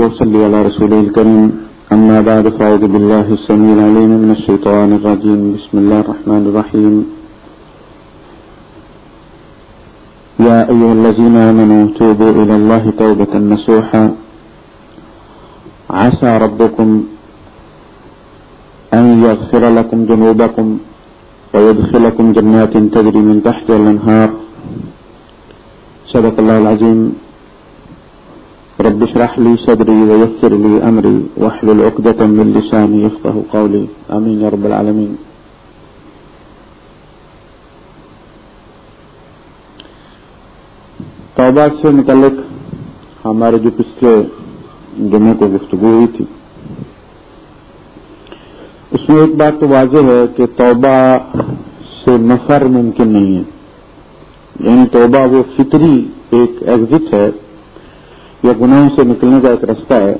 وصلي على رسوله الكريم أما بعد فأعوذ بالله السميع العليم من الشيطان الرجيم بسم الله الرحمن الرحيم يا أيها الذين آمنوا توبوا إلى الله توبة نصوحا. عسى ربكم أن يغفر لكم جنوبكم ويدخلكم جنات تجري من تحت الأنهار صدق الله العظيم رب اشرح لي صدري ويسر لي أمري واحلل عقدة من لساني يفقه قولي. آمين يا رب العالمين. توبہ سے متعلق ہمارے جو پچھلے جمعے کو گفتگو ہوئی تھی، اس میں ایک بات تو واضح ہے کہ توبہ سے نفر ممکن نہیں ہے۔ یعنی توبہ وہ فطری ایک ایگزٹ ہے یا گناہوں سے نکلنے کا ایک رستہ ہے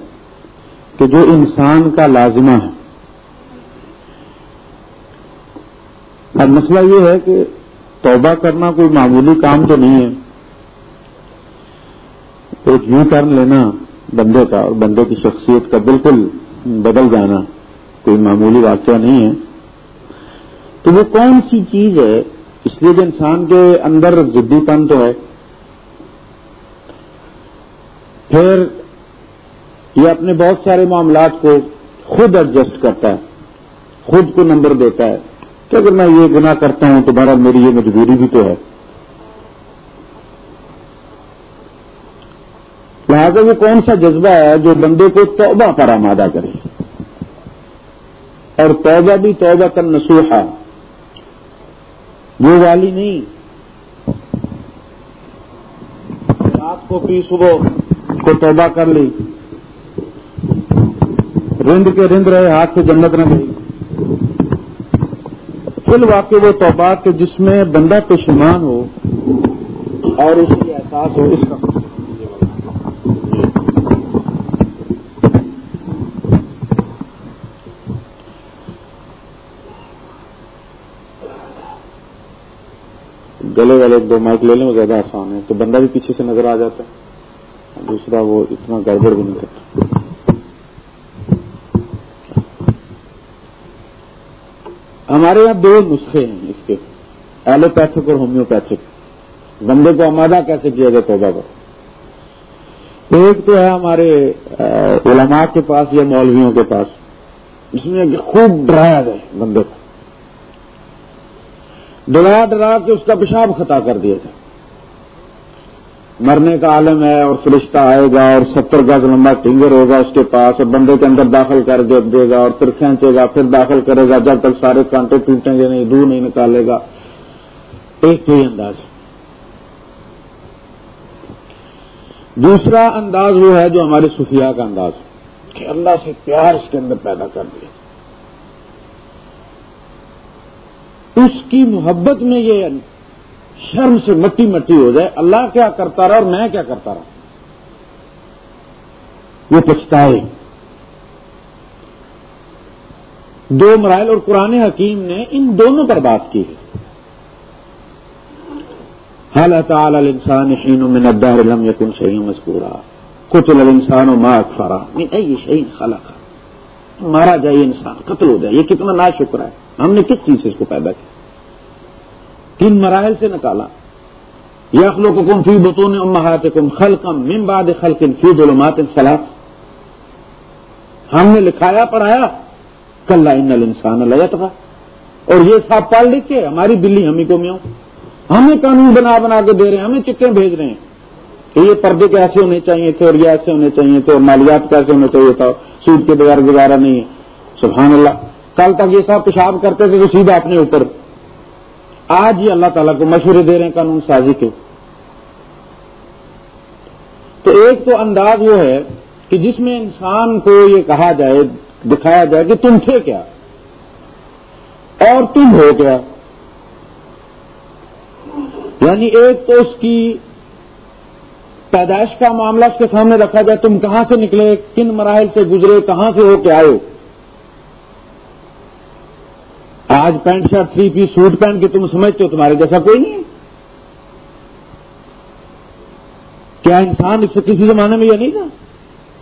کہ جو انسان کا لازمہ ہے۔ اب مسئلہ یہ ہے کہ توبہ کرنا کوئی معمولی کام تو نہیں ہے۔ ایک یو ٹرن لینا بندے کا اور بندے کی شخصیت کا بالکل بدل جانا کوئی معمولی واقعہ نہیں ہے۔ تو وہ کون سی چیز ہے؟ اس لیے جو انسان کے اندر ضدی پن تو ہے۔ پھر یہ اپنے بہت سارے معاملات کو خود ایڈجسٹ کرتا ہے، خود کو نمبر دیتا ہے کہ اگر میں یہ گناہ کرتا ہوں تو بہرحال میری یہ مجبوری بھی تو ہے۔ لہٰذا وہ کون سا جذبہ ہے جو بندے کو توبہ پر آمادہ کرے؟ اور توبہ بھی توبہ کا نسوحا وہ والی نہیں۔ رات کو پی صبح کو توبہ کر لی۔ رند کے رند رہے، ہاتھ سے جنت نہ گئی۔ فل واقع وہ توبہ کہ جس میں بندہ پشمان ہو اور اس کی احساس ہو، اس کا۔ گلے والے دو مائک لے لیں، وہ زیادہ آسان ہے۔ تو بندہ بھی پیچھے سے نظر آ جاتا ہے۔ دوسرا وہ اتنا گڑبڑ بھی نہیں کرتا ہمارے یہاں دو نسخے ہیں اس کے۔ ایلوپیتھک اور ہومیوپیتھک۔ بندے کو آمادہ کیسے کیا جائے توبہ کو ایک تو ہے ہمارے علماء کے پاس یا مولویوں کے پاس۔ جس میں خوب ڈرایا جائے بندے کو۔ ڈرا ڈرا کے اس کا پیشاب خطا کر دیا جائے۔ مرنے کا عالم ہے اور فرشتہ آئے گا اور ستر گز لمبا ٹنگر ہوگا اس کے پاس اور بندے کے اندر داخل کر دے گا اور پھر کھینچے گا، پھر داخل کرے گا۔ جب تک سارے کانٹے ٹوٹیں گے نہیں، دور نہیں نکالے گا۔ ایک تو یہ انداز ہے۔ دوسرا انداز وہ ہے جو ہمارے صوفیاء کا انداز کہ اللہ سے پیار اس کے اندر پیدا کر دیا۔ اس کی محبت میں یہ شرم سے مٹی مٹی ہو جائے، اللہ کیا کرتا رہا اور میں کیا کرتا رہا؟ وہ پچھتائے دو مرائل اور قرآن حکیم نے ان دونوں پر بات کی ہے۔ حال تعالی انسان حین من الدہر لم یکن شہی مذکورا قتل الانسان و ما اکفرا من ای شہین خلق؟ مارا جائے انسان، قتل ہو جائے، یہ کتنا نا شکر ہے۔ ہم نے کس چیز سے اس کو پیدا کیا؟ کن مراحل سے نکالا۔ یخلو کو کم فی بتون امہات کم خلقم من بعد خلقن فی ظلمات سلاس ہم نے لکھایا پڑھایا کل ان انسان لگت تھا اور یہ صاحب پال لکھ کے ہماری بلی ہمیں کو میوں؟ ہمیں قانون بنا بنا کے دے رہے ہیں، ہمیں چکے بھیج رہے ہیں۔ کہ یہ پردے کیسے ہونے چاہیے تھے اور یہ ایسے ہونے چاہیے تھے اور مالیات کیسے ہونے چاہیے تھا، سود کے بغیر گزارا نہیں ہے۔ سبحان اللہ۔ کل تک یہ صاحب پیشاب کرتے تھے تو سیدھا اپنے اوپر آج ہی اللہ تعالیٰ کو مشورے دے رہے ہیں قانون سازی کے۔ تو ایک تو انداز وہ ہے کہ جس میں انسان کو یہ کہا جائے، دکھایا جائے کہ تم تھے کیا؟ اور تم ہو کیا؟ یعنی ایک تو اس کی پیدائش کا معاملہ اس کے سامنے رکھا جائے، تم کہاں سے نکلے، کن مراحل سے گزرے، کہاں سے ہو کے آئے؟ ہو آج pant shirt three piece suit پہن کے تم سمجھتے ہو تمہارے جیسا کوئی نہیں ہے؟ کیا انسان اس سے کسی زمانے میں یہ نہیں تھا؟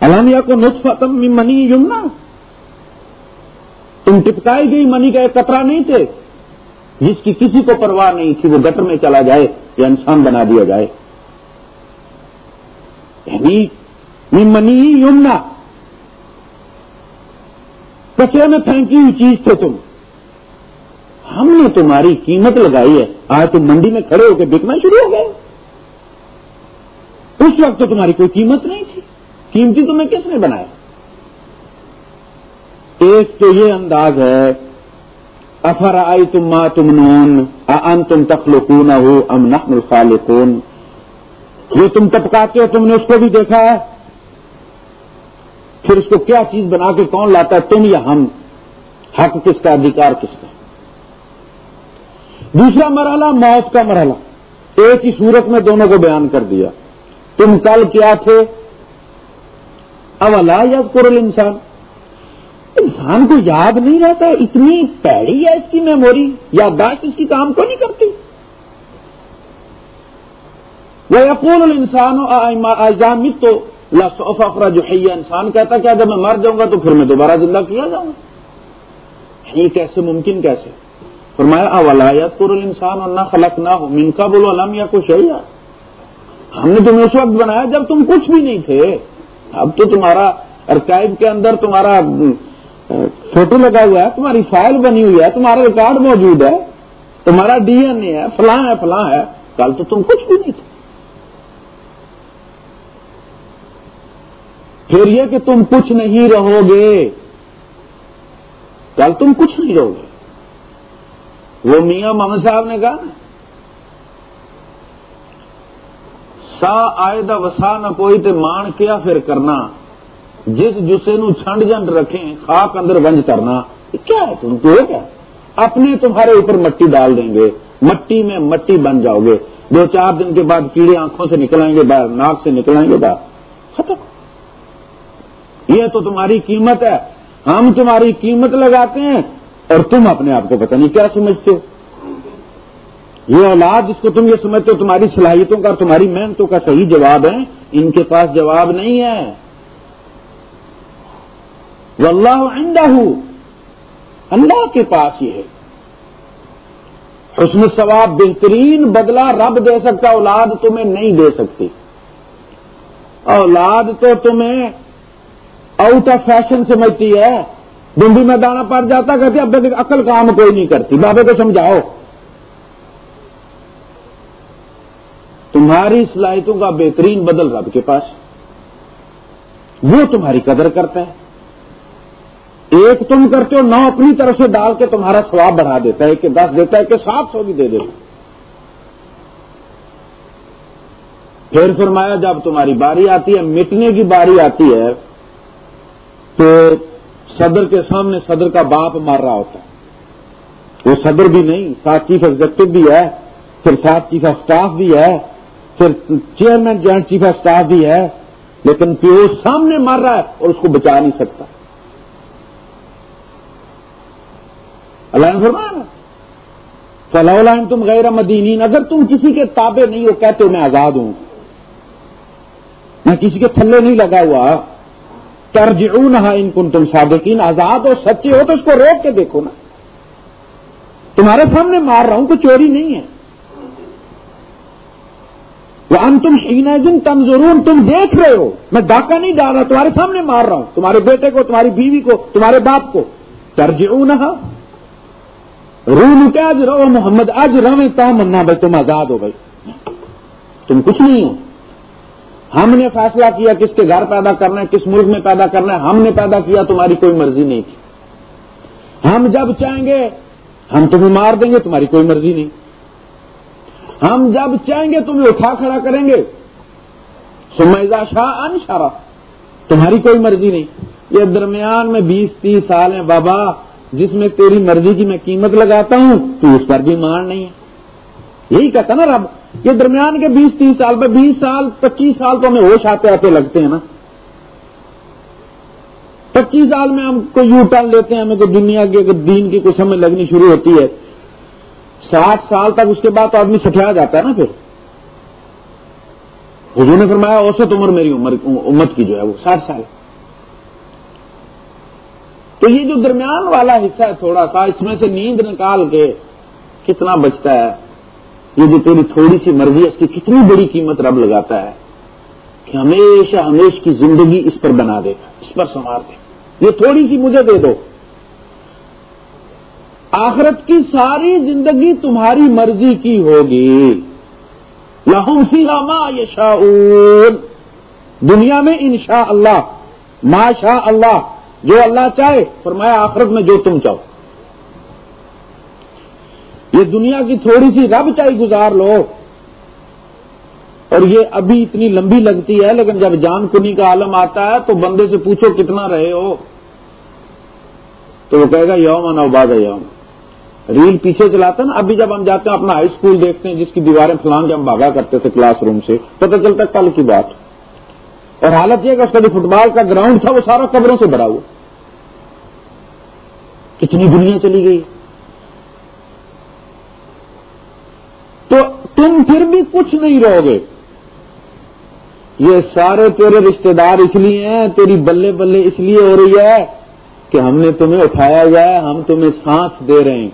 المیہ کو نطفتم من منی یمنا تم ٹپکائی گئی منی کا ایک قطرہ نہیں تھے۔ جس کی کسی کو پرواہ نہیں تھی وہ گٹر میں چلا جائے یا انسان بنا دیا جائے۔ یعنی منی یمنا کچرے میں پھینکی ہوئی چیز تھے تم۔ ہم نے تمہاری قیمت لگائی ہے۔ آج تم منڈی میں کھڑے ہو کے بکنا شروع ہو گئے۔ اس وقت تو تمہاری کوئی قیمت نہیں تھی۔ قیمتی تمہیں کس نے بنایا؟ ایک تو یہ انداز ہے افر آئی تم ماں تم نون ان تم تخلقون ہو ام نحن الخالقون؟ جو تم ٹپکاتے ہو، تم نے اس کو بھی دیکھا ہے۔ پھر اس کو کیا چیز بنا کے کون لاتا ہے؟ تم یا ہم؟ حق کس کا، ادھیکار کس کا؟ دوسرا مرحلہ موت کا مرحلہ۔ ایک ہی صورت میں دونوں کو بیان کر دیا۔ تم کل کیا تھے؟ اولا یا قرل انسان انسان کو یاد نہیں رہتا، اتنی پیڑی ہے اس کی میموری، یادداشت اس کی کام کو نہیں کرتی۔ وہ اقول انسان اجامت تو لفظ افرا جو ہے انسان کہتا کیا جب میں مر جاؤں گا تو پھر میں دوبارہ زندہ کیا جاؤں گا۔ یہ کیسے؟ ممکن کیسے؟ فرمایا، اولا یس انسان اور نہ خلق نہ ہو من کا بولو علم یا کچھ ہے ہم نے تمہیں اس وقت بنایا جب تم کچھ بھی نہیں تھے. اب تو تمہارا ارکائب کے اندر تمہارا فوٹو لگا ہوا ہے، تمہاری فائل بنی ہوئی ہے، تمہارا ریکارڈ موجود ہے، تمہارا ڈی این اے ہے، فلاں ہے فلاں ہے، کل تو تم کچھ بھی نہیں تھے. پھر یہ کہ تم کچھ نہیں رہو گے. کل تم کچھ نہیں رہو گے. وہ میاں محمد صاحب نے کہا سا آئے دا وسا نہ کوئی تے مان کیا پھر کرنا، جس جسے نو چھنڈ جنڈ رکھیں، خاک اندر ونج کرنا کیا ہے تم؟ کو کیا اپنے تمہارے اوپر مٹی ڈال دیں گے، مٹی میں مٹی بن جاؤ گے۔ دو چار دن کے بعد کیڑے آنکھوں سے نکل آئیں گے، باہر ناک سے نکل آئیں گے، باہر۔ ختم۔ یہ تو تمہاری قیمت ہے۔ ہم تمہاری قیمت لگاتے ہیں۔ اور تم اپنے آپ کو پتہ نہیں کیا سمجھتے ہو؟ یہ اولاد جس کو تم یہ سمجھتے ہو، تمہاری صلاحیتوں کا تمہاری محنتوں کا صحیح جواب ہے، ان کے پاس جواب نہیں ہے۔ وہ اللہ اللہ کے پاس یہ ہے۔ حسن ثواب بہترین بدلہ رب دے سکتا، اولاد تمہیں نہیں دے سکتی۔ اولاد تو تمہیں آؤٹ آف فیشن سمجھتی ہے۔ ڈنڈی میں دانا پڑ جاتا کہتے اب عقل کام کوئی نہیں کرتی۔ بابے کو سمجھاؤ۔ تمہاری صلاحیتوں کا بہترین بدل رب کے پاس۔ وہ تمہاری قدر کرتا ہے۔ ایک تم کرتے ہو، نو اپنی طرف سے ڈال کے تمہارا سواب بڑھا دیتا ہے کہ دس دیتا ہے کہ سات سو بھی دے دیتا پھر فرمایا، جب تمہاری باری آتی ہے، مٹنے کی باری آتی ہے، تو صدر کے سامنے صدر کا باپ مار رہا ہوتا ہے۔ وہ صدر بھی نہیں، ساتھ چیف ایگزیکٹو بھی ہے، پھر ساتھ چیف آف اسٹاف بھی ہے، پھر chairman joint chief of staff بھی ہے، لیکن پیو سامنے مار رہا ہے اور اس کو بچا نہیں سکتا۔ اللہ نے فرمایا فلاح تم غیر مدینین اگر تم کسی کے تابع نہیں ہو، کہتے ہو میں آزاد ہوں۔ میں کسی کے تھلے نہیں لگا ہوا۔ ترجعون ان کن تم صادقین آزاد ہو سچے ہو تو اس کو روک کے دیکھو نا۔ تمہارے سامنے مار رہا ہوں کوئی چوری نہیں ہے۔ وہ ان تم شین تنظرون، تم دیکھ رہے ہو۔ میں ڈاکہ نہیں ڈال رہا، تمہارے سامنے مار رہا ہوں۔ تمہارے بیٹے کو، تمہاری بیوی کو، تمہارے باپ کو۔ ترجعون رو کیا آج رہو؟ محمد، آج رو تا منا بھائی تم آزاد ہو بھائی تم کچھ نہیں ہو۔ ہم نے فیصلہ کیا کس کے گھر پیدا کرنا ہے، کس ملک میں پیدا کرنا ہے، ہم نے پیدا کیا، تمہاری کوئی مرضی نہیں۔ تھی ہم جب چاہیں گے، ہم تمہیں مار دیں گے، تمہاری کوئی مرضی نہیں۔ ہم جب چاہیں گے، تمہیں اٹھا کھڑا کریں گے۔ سمیزا شاہ ان شارا تمہاری کوئی مرضی نہیں۔ یہ درمیان میں بیس تیس سال ہیں، بابا، جس میں تیری مرضی کی میں قیمت لگاتا ہوں، تو اس پر بھی مان نہیں ہے۔ یہی کہتا نا رب یہ درمیان کے بیس، تیس سال پہ بیس سال، پچیس سال تو ہمیں ہوش آتے آتے لگتے ہیں نا۔ پچیس سال میں ہم کو یو ٹرن لیتے ہیں ہمیں کوئی دنیا کی اگر دین کی کچھ ہمیں لگنی شروع ہوتی ہے۔ ساٹھ سال تک اس کے بعد تو آدمی سٹیا جاتا ہے نا پھر۔ حضور نے فرمایا، اوسط عمر میری عمر، امت کی جو ہے وہ، ساٹھ سال۔ تو یہ جو درمیان والا حصہ ہے تھوڑا سا، اس میں سے نیند نکال کے کتنا بچتا ہے۔ یہ جو تیری تھوڑی سی مرضی ہے، اس کی کتنی بڑی قیمت رب لگاتا ہے کہ ہمیشہ ہمیش کی زندگی اس پر بنا دے گا اس پر سنوار دے۔ یہ تھوڑی سی مجھے دے دو۔ آخرت کی ساری زندگی تمہاری مرضی کی ہوگی۔ لہم فی ما دنیا میں انشاء اللہ ما شاء اللہ جو اللہ چاہے، فرمایا آخرت میں جو تم چاہو۔ یہ دنیا کی تھوڑی سی رب چاہی گزار لو۔ اور یہ ابھی اتنی لمبی لگتی ہے، لیکن جب جان کنی کا عالم آتا ہے تو بندے سے پوچھو کتنا رہے ہو۔ تو وہ کہے گا، یوم نوباد یوم۔ ریل پیچھے چلاتا نا، ابھی جب ہم جاتے ہیں، اپنا ہائی اسکول دیکھتے ہیں، جس کی دیواریں فلان جب جی ہم بھاگا کرتے تھے کلاس روم سے، پتہ چلتا کل کی بات۔ اور حالت یہ کہ اس کا جو فٹ بال کا گراؤنڈ تھا، وہ سارا قبروں سے بھرا ہوا۔ کتنی دنیا چلی گئی تو تم پھر بھی کچھ نہیں رہو گے۔ یہ سارے تیرے رشتہ دار اس لیے ہیں، تیری بلے بلے اس لیے ہو رہی ہے کہ ہم نے تمہیں اٹھایا ہے، ہم تمہیں سانس دے رہے ہیں۔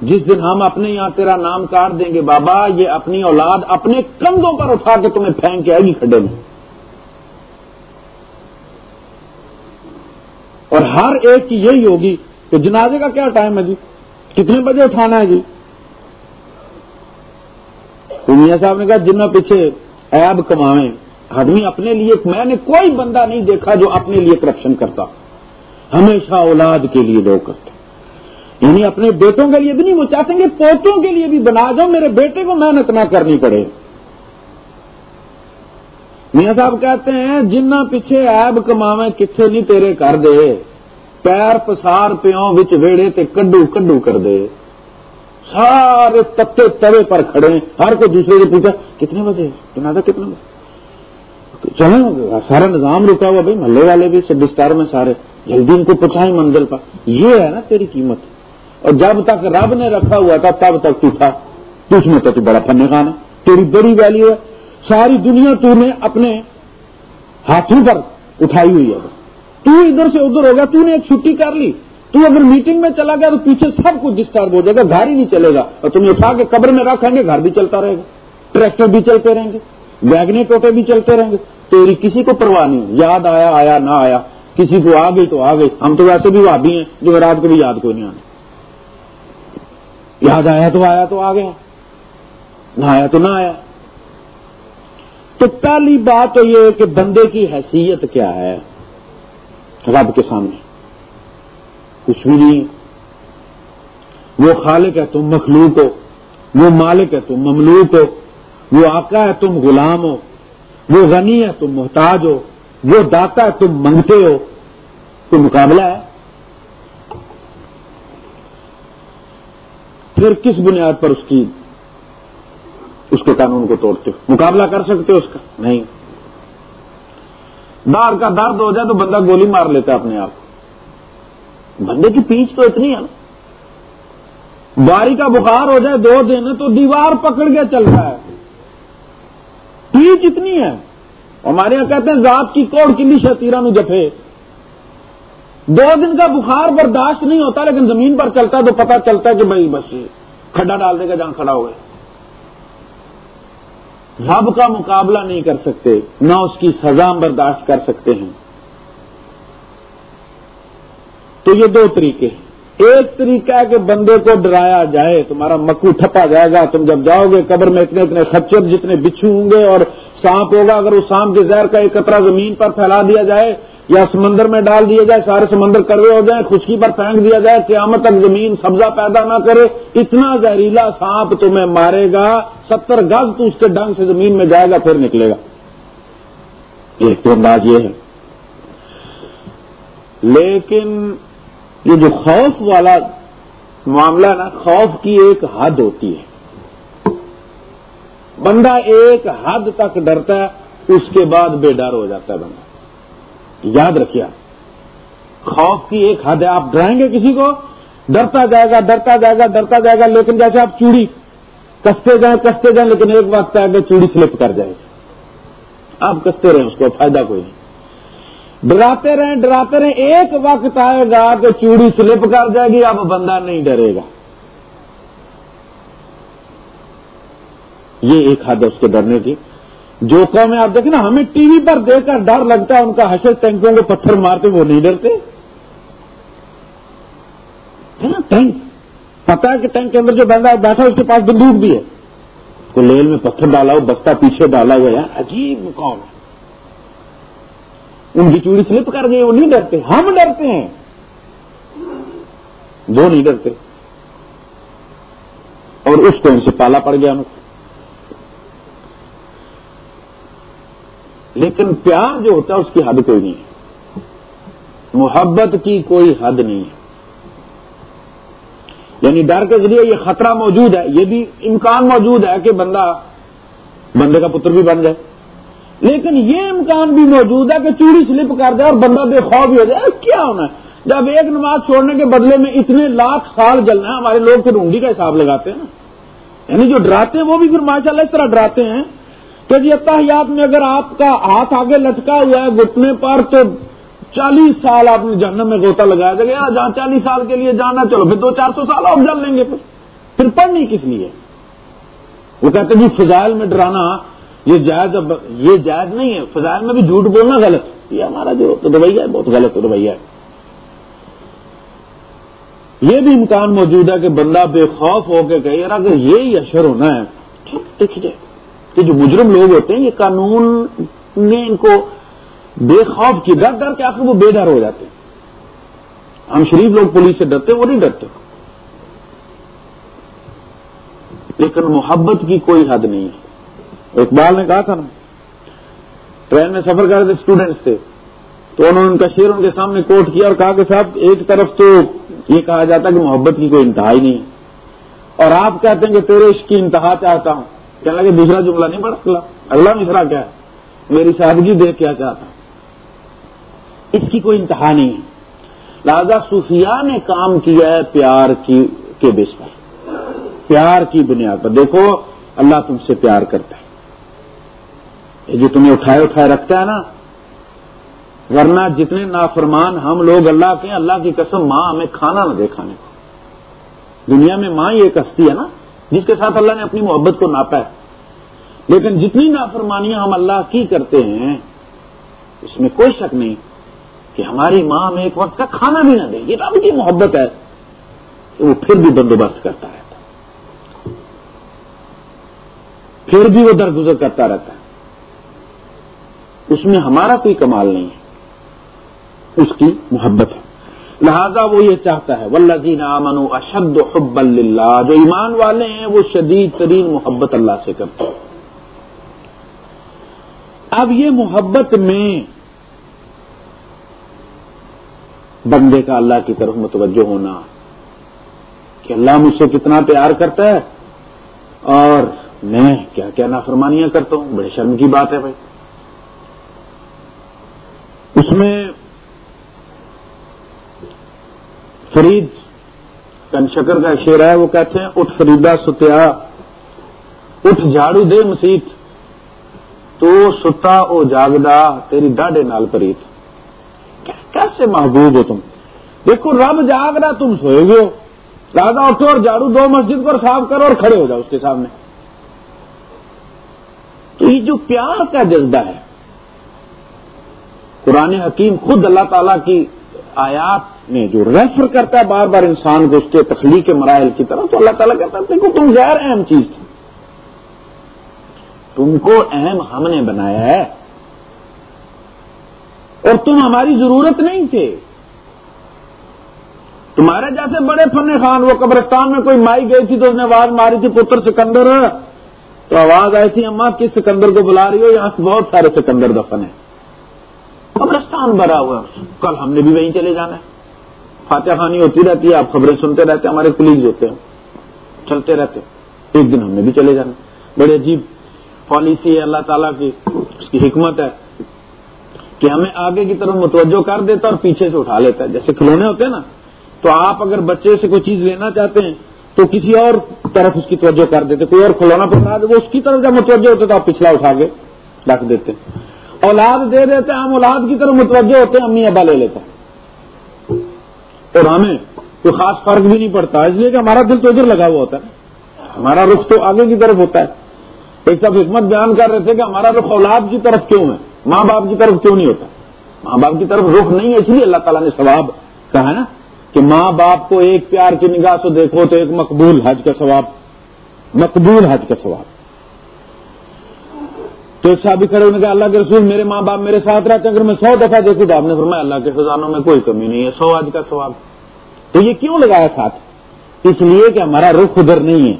جس دن ہم اپنے یہاں تیرا نام کاٹ دیں گے، بابا، یہ اپنی اولاد اپنے کندھوں پر اٹھا کے تمہیں پھینک کے آئے گی کھڈے میں۔ اور ہر ایک کی یہی ہوگی کہ جنازے کا کیا ٹائم ہے جی؟ کتنے بجے اٹھانا ہے جی؟ میاں صاحب نے کہا، جنہ پیچھے ایب کماویں، آدمی اپنے لیے، میں نے کوئی بندہ نہیں دیکھا جو اپنے لیے کرپشن کرتا۔ ہمیشہ اولاد کے لیے لوگ کرتے۔ یعنی اپنے بیٹوں کے لیے بھی نہیں، وہ چاہتے ہیں پوتوں کے لیے بھی بنا دو میرے بیٹے کو محنت نہ کرنی پڑے۔ میاں صاحب کہتے ہیں، جنہ پیچھے ایب کماوے کتنے نہیں تیرے کر دے۔ پیر پسار پیوں بچ ویڑے تے کڈو کڈو کر دے۔ سارے تتے ترے پر کھڑے ہر کوئی دوسرے سے پوچھا، کتنے بجے جنازہ کتنے بجے چلیں سارا نظام رکا ہوا بھائی، محلے والے بھی سڈسٹار میں سارے۔ جلدی ان کو پہنچائیں منزل پر۔ یہ ہے نا تیری قیمت۔ اور جب تک رب نے رکھا ہوا تھا، تب تک تو تھا۔ تو اس میں تو بڑا فن خان ہے تیری بڑی ویلو ہے۔ ساری دنیا تو نے اپنے ہاتھوں پر اٹھائی ہوئی ہے۔ تو ادھر سے ادھر ہوگا، تو نے ایک چھٹی کر لی۔ تو اگر میٹنگ میں چلا گیا تو پیچھے سب کچھ ڈسٹرب ہو جائے گا، گھر ہی نہیں چلے گا۔ اور تمہیں اٹھا کے قبر میں رکھیں گے، گھر بھی چلتا رہے گا۔ ٹریکٹر بھی چلتے رہیں گے ویگنے ٹوٹے بھی چلتے رہیں گے۔ تیری کسی کو پرواہ نہیں، یاد آیا آیا، نہ آیا۔ کسی کو آ گئی تو آ گئی۔ ہم تو ویسے بھی وادی ہیں جو رات کو بھی یاد کو نہیں آنا یاد آیا تو آیا تو آ گیا۔ نہ آیا تو نہ آیا۔ تو پہلی بات تو یہ کہ بندے کی حیثیت کیا ہے؟ رب کے سامنے۔ کچھ بھی نہیں۔ وہ خالق ہے تم مخلوق ہو، وہ مالک ہے تم مملوک ہو، وہ آقا ہے تم غلام ہو، وہ غنی ہے تم محتاج ہو، وہ داتا ہے تم منگتے ہو۔ تو مقابلہ ہے؟ پھر کس بنیاد پر اس کی، اس کے قانون کو توڑتے ہو؟ مقابلہ کر سکتے ہو اس کا؟ نہیں۔ دار کا درد ہو جائے تو بندہ گولی مار لیتا ہے اپنے آپ کو۔ بندے کی پیچ تو اتنی ہے نا۔ باری کا بخار ہو جائے دو دن تو دیوار پکڑ کے چل رہا ہے۔ پیچ اتنی ہے۔ ہمارے یہاں کہتے ہیں ذات کی کوڑ کلی شتیرا نو جفے دو دن کا بخار برداشت نہیں ہوتا لیکن زمین پر چلتا ہے تو پتا چلتا ہے کہ بھائی بس کھڈا ڈال دے گا جہاں کھڑا ہوئے رب کا مقابلہ نہیں کر سکتے، نہ اس کی سزا برداشت کر سکتے ہیں۔ تو یہ دو طریقے ہیں۔ ایک طریقہ ہے کہ بندے کو ڈرایا جائے، تمہارا مکو ٹھپا جائے گا، تم جب جاؤ گے قبر میں اتنے اتنے خچر جتنے بچھو ہوں گے اور سانپ ہوگا، اگر اس سانپ کے زہر کا ایک قطرہ زمین پر پھیلا دیا جائے یا سمندر میں ڈال دیا جائے، سارے سمندر کروے ہو جائیں، خشکی پر پھینک دیا جائے، قیامت تک زمین سبزہ پیدا نہ کرے، اتنا زہریلا سانپ تمہیں مارے گا، ستر گز تو اس کے ڈنگ سے زمین میں جائے گا، پھر نکلے گا۔ ایک تو انداز یہ ہے۔ لیکن یہ جو خوف والا معاملہ نا، خوف کی ایک حد ہوتی ہے۔ بندہ ایک حد تک ڈرتا ہے، اس کے بعد بے ڈر ہو جاتا ہے بندہ۔ یاد رکھیے خوف کی ایک حد ہے۔ آپ ڈرائیں گے کسی کو، ڈرتا جائے گا، ڈرتا جائے گا، ڈرتا جائے گا، لیکن جیسے آپ چوڑی کستے جائیں کستے جائیں، لیکن ایک وقت آئے گا، چوڑی سلپ کر جائے گی۔ آپ کستے رہیں، اس کو فائدہ کوئی نہیں۔ ڈراتے رہیں ڈراتے رہیں، ایک وقت آئے گا کہ چوڑی سلپ کر جائے گی، اب بندہ نہیں ڈرے گا۔ یہ ایک حد ہے اس کے ڈرنے کی۔ جو قوم ہے، آپ دیکھیں نا، ہمیں ٹی وی پر دیکھ کر ڈر لگتا ہے، ان کا حشر ٹینکوں کو پتھر مارتے وہ نہیں ڈرتے۔ نا، ٹینک۔ پتا ہے کہ ٹینک کے اندر جو بندہ بیٹھا اس کے پاس بندوق بھی ہے۔ کو لیل میں پتھر ڈالا ہو، بستہ پیچھے ڈالا ہوا یار عجیب قوم ہے؟ ان کی چوڑی سلپ کر گئی وہ نہیں ڈرتے۔ ہم ڈرتے ہیں۔ وہ نہیں ڈرتے۔ اور اس کو ان سے پالا پڑ گیا ان کو لیکن پیار جو ہوتا ہے، اس کی حد کوئی نہیں ہے۔ محبت کی کوئی حد نہیں ہے۔ یعنی ڈر کے ذریعے یہ خطرہ موجود ہے۔ یہ بھی امکان موجود ہے کہ بندہ، بندے کا پتر بھی بن جائے۔ لیکن یہ امکان بھی موجود ہے کہ چوری سلپ کر دے اور بندہ بے خوف بھی ہو جائے۔ کیا ہونا ہے؟ جب ایک نماز چھوڑنے کے بدلے میں اتنے لاکھ سال جلنا ہے، ہمارے لوگ پھر انگلی کا حساب لگاتے ہیں نا۔ یعنی جو ڈراتے ہیں، وہ بھی پھر ماشاء اللہ اس طرح ڈراتے ہیں۔ کہ جی اتحیات میں اگر آپ کا ہاتھ آگے لٹکا ہوا ہے گھٹنے پر، تو چالیس سال آپ نے جہنم میں گوتا لگایا جائے گا جہاں چالیس سال کے لیے جانا چلو پھر دو چار سو سال آپ جل لیں گے پھر۔ پھر پڑھنی کس لیے؟ وہ کہتے جی فضائل میں ڈرانا یہ جائز یہ جائز نہیں ہے۔ فضائل میں بھی جھوٹ بولنا غلط۔ یہ ہمارا جو رویہ ہے، بہت غلط رویہ ہے۔ یہ بھی امکان موجود ہے کہ بندہ بے خوف ہو کے کہ یار اگر یہی اشر ہونا ہے، ٹھیک، دیکھ جائے کہ جو مجرم لوگ ہوتے ہیں، یہ قانون نے ان کو بے خوف کی ڈر ڈر کے آخر وہ بے ڈر ہو جاتے ہیں۔ ہم شریف لوگ پولیس سے ڈرتے وہ نہیں ڈرتے۔ لیکن محبت کی کوئی حد نہیں ہے۔ اقبال نے کہا تھا نا، ٹرین میں سفر کر رہے تھے اسٹوڈینٹس تھے، تو انہوں نے ان کا شیر ان کے سامنے کوٹ کیا اور کہا کہ صاحب، ایک طرف تو یہ کہا جاتا ہے کہ محبت کی کوئی انتہا ہی نہیں ہے۔ اور آپ کہتے ہیں کہ تیرے عشق کی انتہا چاہتا ہوں۔ کہنے لگے، دوسرا جملہ نہیں پڑا اگلا مشرا کیا ہے، میری سادگی دیکھ کیا چاہتا ہوں۔ اس کی کوئی انتہا نہیں ہے۔ لہذا صوفیہ نے کام کیا ہے پیار کی، کے بیس پر۔ پیار کی بنیاد پر۔ دیکھو، اللہ تم سے پیار کرتا ہے۔ جو تمہیں اٹھائے اٹھائے رکھتا ہے نا، ورنہ جتنے نافرمان ہم لوگ اللہ کے اللہ کی قسم ماں ہمیں کھانا نہ دے کھانے کو۔ دنیا میں ماں یہ ایک ہستی ہے نا، جس کے ساتھ اللہ نے اپنی محبت کو ناپا ہے۔ لیکن جتنی نافرمانیاں ہم اللہ کی کرتے ہیں، اس میں کوئی شک نہیں کہ ہماری ماں ہمیں ایک وقت کا کھانا بھی نہ دے۔ یہ رب کی محبت ہے کہ وہ پھر بھی بندوبست کرتا رہتا پھر بھی وہ درگزر کرتا رہتا ہے۔ اس میں ہمارا کوئی کمال نہیں ہے۔ اس کی محبت ہے۔ لہذا وہ یہ چاہتا ہے ولزین امن اشد حب اللہ جو ایمان والے ہیں، وہ شدید ترین محبت اللہ سے کرتے ہیں۔ اب یہ محبت میں بندے کا اللہ کی طرف متوجہ ہونا کہ اللہ مجھ سے کتنا پیار کرتا ہے اور میں کیا کیا نافرمانیاں کرتا ہوں، بڑے شرم کی بات ہے بھائی۔ اس میں فرید کن شکر کا شیر ہے، وہ کہتے ہیں، اٹھ فریدا ستیا، اٹھ جھاڑو دے مسیت، تو ستا او جاگدا، تیری ڈاڈے نال پریت. کیسے محبوب ہو تم؟ دیکھو، رب جاگ رہا تم سوئے گے ہو۔ دادا اٹھو اور جھاڑو دو مسجد پر، صاف کرو اور کھڑے ہو جاؤ اس کے سامنے۔ تو یہ جو پیار کا جذبہ ہے قرآن حکیم خود اللہ تعالی کی آیات میں جو ریفر کرتا ہے، بار بار انسان کو اس کے تخلیق کے مراحل کی طرف، تو اللہ تعالیٰ کہتا ہے، دیکھو تم غیر اہم چیز تھی تم کو اہم ہم نے بنایا ہے۔ اور تم ہماری ضرورت نہیں تھے۔ تمہارے جیسے بڑے فن خان، وہ قبرستان میں کوئی مائی گئی تھی تو اس نے آواز ماری تھی، پتر سکندر۔ تو آواز آئی تھی، اماں، کس سکندر کو بلا رہی ہو؟ یہاں سے بہت سارے سکندر دفن ہیں۔ قبرستان بھرا ہوا ہے کل ہم نے بھی وہیں چلے جانا ہے۔ فاتح خانی ہوتی رہتی ہے، آپ خبریں سنتے رہتے ہیں، ہمارے کلیگ ہوتے ہیں۔ چلتے رہتے ایک دن ہم نے بھی چلے جانا بڑے عجیب پالیسی ہے، اللہ تعالیٰ کی، اس کی حکمت ہے کہ ہمیں آگے کی طرف متوجہ کر دیتا اور پیچھے سے اٹھا لیتا ہے۔ جیسے کھلونے ہوتے ہیں نا، تو آپ اگر بچے سے کوئی چیز لینا چاہتے ہیں، تو کسی اور طرف اس کی توجہ کر دیتے کوئی اور کھلونا پڑتا وہ اس کی طرف جب متوجہ ہوتے تو آپ پچھلا اٹھا کے رکھ دیتے اولاد دے دیتے ہم اولاد کی طرف متوجہ ہوتے ہیں، امی ابا لے لیتے اور ہمیں کوئی خاص فرق بھی نہیں پڑتا، اس لیے کہ ہمارا دل تو ادھر لگا ہوا ہوتا ہے۔ ہمارا رخ تو آگے کی طرف ہوتا ہے۔ ایک سب حکمت بیان کر رہے تھے کہ ہمارا رخ اولاد کی طرف کیوں ہے؟ ماں باپ کی طرف کیوں نہیں ہوتا؟ ماں باپ کی طرف رخ نہیں ہے، اس لیے اللہ تعالیٰ نے ثواب کہا نا کہ ماں باپ کو ایک پیار کی نگاہ سے دیکھو تو ایک مقبول حج کا ثواب، مقبول حج کا ثواب۔ تو ایک صاحب کھڑے ہونے کا اللہ کے رسول میرے ماں باپ میرے ساتھ رہتے ہیں، اگر میں سو دفعہ دیکھوں تو آپ نے فرمایا اللہ کے خزانوں میں کوئی کمی نہیں ہے، سو حج کا ثواب۔ تو یہ کیوں لگایا ساتھ؟ اس لیے کہ ہمارا رخ ادھر نہیں ہے۔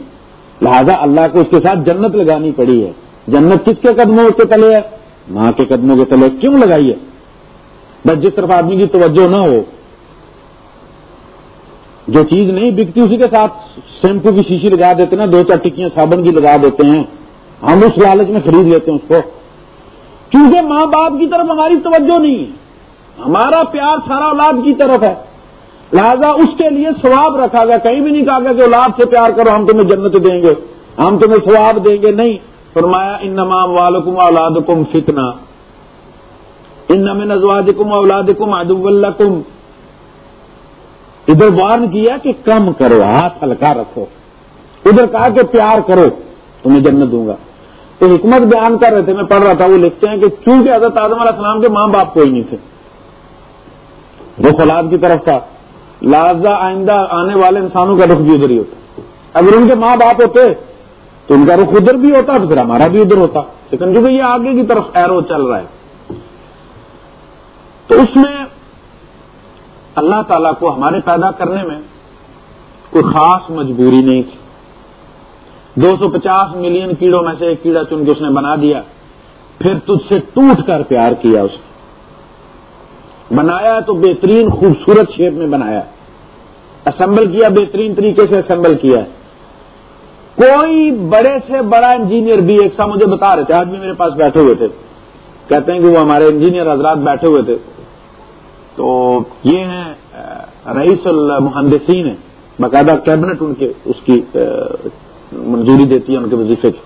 لہذا اللہ کو اس کے ساتھ جنت لگانی پڑی ہے۔ جنت کس کے قدموں کے تلے ہے؟ ماں کے قدموں کے تلے۔ کیوں لگائی ہے؟ بس جس طرف آدمی کی توجہ نہ ہو۔ جو چیز نہیں بکتی اسی کے ساتھ شیمپو کی شیشی لگا دیتے نا دو چار ٹکیاں صابن کی لگا دیتے ہیں۔ ہم اس لالچ میں خرید لیتے ہیں اس کو۔ کیونکہ ماں باپ کی طرف ہماری توجہ نہیں ہے۔ ہمارا پیار سارا اولاد کی طرف ہے۔ لہذا اس کے لیے ثواب رکھا گیا۔ کہیں بھی نہیں کہا گیا کہ اولاد سے پیار کرو، ہم تمہیں جنت دیں گے۔ ہم تمہیں ثواب دیں گے۔ نہیں۔ فرمایا ان نمام والم اولاد کم فتنا ان نم نزواج کم اولاد کم ادب اللہ کم ادھر وارن کیا کہ کم کرو، ہاتھ ہلکا رکھو۔ ادھر کہا کہ پیار کرو، تمہیں جنت دوں گا۔ تو حکمت بیان کر رہے تھے، میں پڑھ رہا تھا، وہ لکھتے ہیں کہ چونکہ حضرت آدم علیہ السلام کے ماں باپ کوئی نہیں تھے۔ رخ اولاد کی طرف تھا۔ لہذا آئندہ آنے والے انسانوں کا رخ بھی ادھر ہی ہوتا۔ اگر ان کے ماں باپ ہوتے، تو ان کا رخ ادھر بھی ہوتا تو پھر ہمارا بھی ادھر ہوتا۔ لیکن کیونکہ یہ آگے کی طرف ایرو چل رہا ہے۔ تو اس میں اللہ تعالیٰ کو ہمارے پیدا کرنے میں کوئی خاص مجبوری نہیں تھی۔ دو سو پچاس ملین کیڑوں میں سے ایک کیڑا چن کے اس نے بنا دیا۔ پھر تجھ سے ٹوٹ کر پیار کیا اس نے۔ بنایا تو بہترین خوبصورت شیپ میں بنایا۔ اسمبل کیا، بہترین طریقے سے اسمبل کیا۔ کوئی بڑے سے بڑا انجینئر بھی ایک سا مجھے بتا رہے تھے۔ آج بھی میرے پاس بیٹھے ہوئے تھے۔ کہتے ہیں کہ وہ ہمارے انجینئر حضرات بیٹھے ہوئے تھے۔ تو یہ ہیں رئیس المحدثین ہیں، باقاعدہ کیبنٹ ان کے، اس کی منظوری دیتی ہے ان کے وظیفے کی۔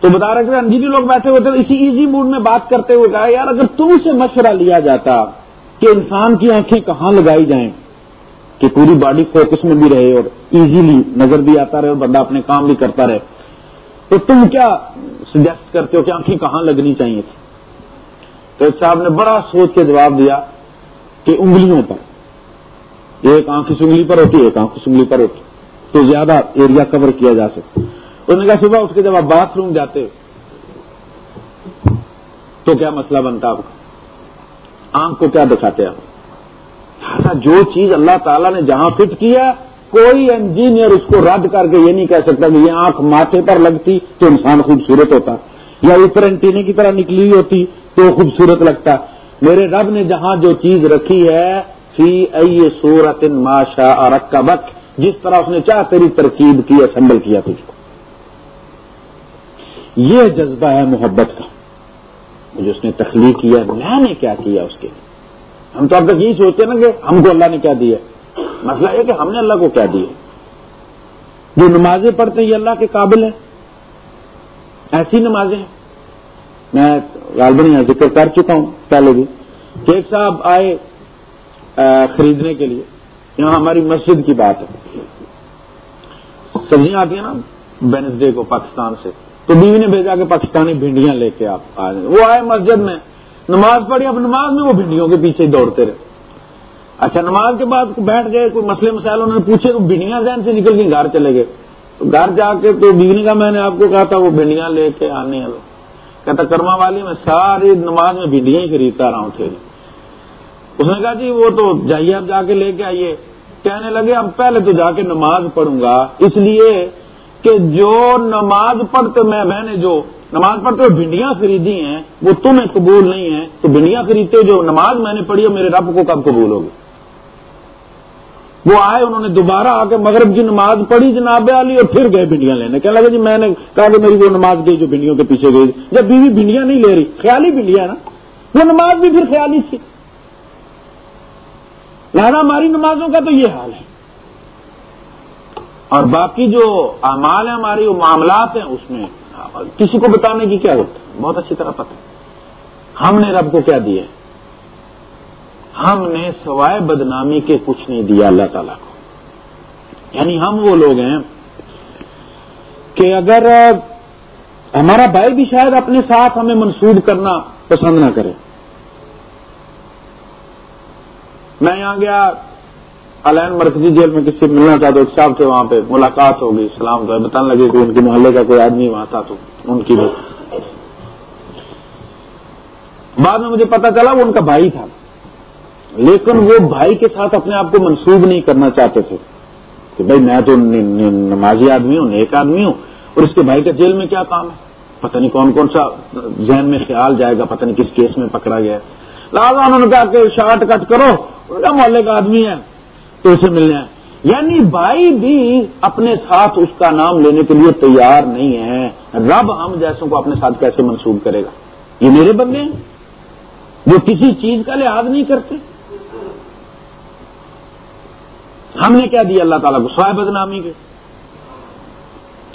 تو بتا رہے کہ جی انجینئر لوگ بیٹھے ہوئے تھے اسی ایزی موڈ میں بات کرتے ہوئے کہا، یار اگر تم سے مشورہ لیا جاتا کہ انسان کی آنکھیں کہاں لگائی جائیں، کہ پوری باڈی فوکس میں بھی رہے اور ایزیلی نظر بھی آتا رہے اور بندہ اپنے کام بھی کرتا رہے۔ تو تم کیا سجیسٹ کرتے ہو کہ آنکھیں کہاں لگنی چاہیے تھی؟ تو صاحب نے بڑا سوچ کے جواب دیا کہ انگلیوں پر۔ ایک آنکھ اس انگلی پر ہوتی ایک آنکھ اس انگلی پر ہوتی تو زیادہ ایریا کور کیا جا سکتا انہوں نے کہا، صبح اٹھ کے جب آپ باتھ روم جاتے، تو کیا مسئلہ بنتا آپ کا؟ آنکھ کو کیا دکھاتے آپ؟ ایسا جو چیز اللہ تعالیٰ نے جہاں فٹ کیا، کوئی انجینئر اس کو رد کر کے یہ نہیں کہہ سکتا کہ یہ آنکھ ماتھے پر لگتی تو انسان خوبصورت ہوتا، یا اوپر اینٹینے کی طرح نکلی ہوتی تو خوبصورت لگتا۔ میرے رب نے جہاں جو چیز رکھی ہے، فی ائی صورت ماشا اور کا جس طرح اس نے چاہ تیری ترکیب کی اسمبل کیا تجھ کو. یہ جذبہ ہے محبت کا. جو اس نے تخلیق کیا میں نے کیا کیا اس کے لیے. ہم تو اب تک یہی سوچتے نا کہ ہم کو اللہ نے کیا دیا مسئلہ یہ کہ ہم نے اللہ کو کیا دیا جو نمازیں پڑھتے ہیں یہ اللہ کے قابل ہیں. ایسی نمازیں ہیں. میں غالباً یہاں ذکر کر چکا ہوں پہلے بھی کہ ایک صاحب آئے خریدنے کے لیے. یہاں ہماری مسجد کی بات ہے۔ سبزیاں آتی ہیں نا وینسڈے کو پاکستان سے۔ تو بیوی نے بھیجا کہ پاکستانی بھنڈیاں لے کے آپ آ جائیں۔ وہ آئے مسجد میں۔ نماز پڑھی، اب نماز میں وہ بھنڈیوں کے پیچھے دوڑتے رہے۔ اچھا نماز کے بعد بیٹھ گئے، کوئی مسئلے مسائل، انہوں نے پوچھے تو بھنڈیاں ذہن سے نکل کے گھر چلے گئے۔ تو گھر جا کے تو بیوی نے کہا، میں نے آپ کو کہا تھا وہ بھنڈیاں لے کے آنے ہیں۔ کہتا، کرما والی، میں ساری نماز میں بھنڈیاں ہی خریدتا رہا ہوں تھیری اس نے کہا جی وہ تو جائیے، آپ جا کے لے کے آئیے۔ کہنے لگے، اب پہلے تو جا کے نماز پڑھوں گا۔ اس لیے کہ جو نماز پڑھتے میں میں نے جو نماز پڑھتے ہوئے بھنڈیاں خریدی ہیں، وہ تمہیں قبول نہیں ہیں، تو بھنڈیاں خریدتے جو نماز میں نے پڑھی ہے، میرے رب کو کب قبول ہوگی؟ وہ آئے، انہوں نے دوبارہ آ کے مغرب کی نماز پڑھی جناب علی، اور پھر گئے بھنڈیاں لینے۔ کہنے لگا جی میں نے کہا کہ میری وہ نماز گئی جو بھنڈیوں کے پیچھے گئی۔ جب بیوی بھنڈیاں نہیں لے رہی، خیالی بھنڈیاں نا۔ وہ نماز بھی پھر خیالی تھی۔ لہٰذا ہماری نمازوں کا تو یہ حال ہے۔ اور باقی جو اعمال ہیں، ہماری وہ معاملات ہیں، اس میں کسی کو بتانے کی کیا ہوتا ہے؟ بہت اچھی طرح پتہ ہم نے رب کو کیا دیا ہم نے سوائے بدنامی کے کچھ نہیں دیا اللہ تعالیٰ کو۔ یعنی ہم وہ لوگ ہیں کہ اگر ہمارا بھائی بھی شاید اپنے ساتھ ہمیں منسوب کرنا پسند نہ کرے۔ میں یہاں گیا الین مرکزی جیل میں کسی سے ملنا چاہتا، ایک صاحب تھے وہاں پہ، ملاقات ہو گئی، سلام تو بتانے لگے کہ ان کے محلے کا کوئی آدمی وہاں تھا، تو ان کی بھی بعد میں مجھے پتا چلا، وہ ان کا بھائی تھا۔ لیکن وہ بھائی کے ساتھ اپنے آپ کو منسوب نہیں کرنا چاہتے تھے۔ کہ بھائی، میں تو نمازی آدمی ہوں، نیک آدمی ہوں، اور اس کے بھائی کا جیل میں کیا کام ہے؟ پتہ نہیں کون کون سا ذہن میں خیال جائے گا، پتہ نہیں کس کیس میں پکڑا گیا لہٰذا انہوں نے کہا کہ شارٹ کٹ کرو کا محلے کا آدمی ہے، تو اسے ملنے آئے یعنی بھائی بھی اپنے ساتھ اس کا نام لینے کے لیے تیار نہیں ہے۔ رب ہم جیسوں کو اپنے ساتھ کیسے منسوخ کرے گا؟ یہ میرے بندے ہیں۔ وہ کسی چیز کا لحاظ نہیں کرتے۔ ہم نے کیا دیا اللہ تعالیٰ کو، سوائے بدنامی کے۔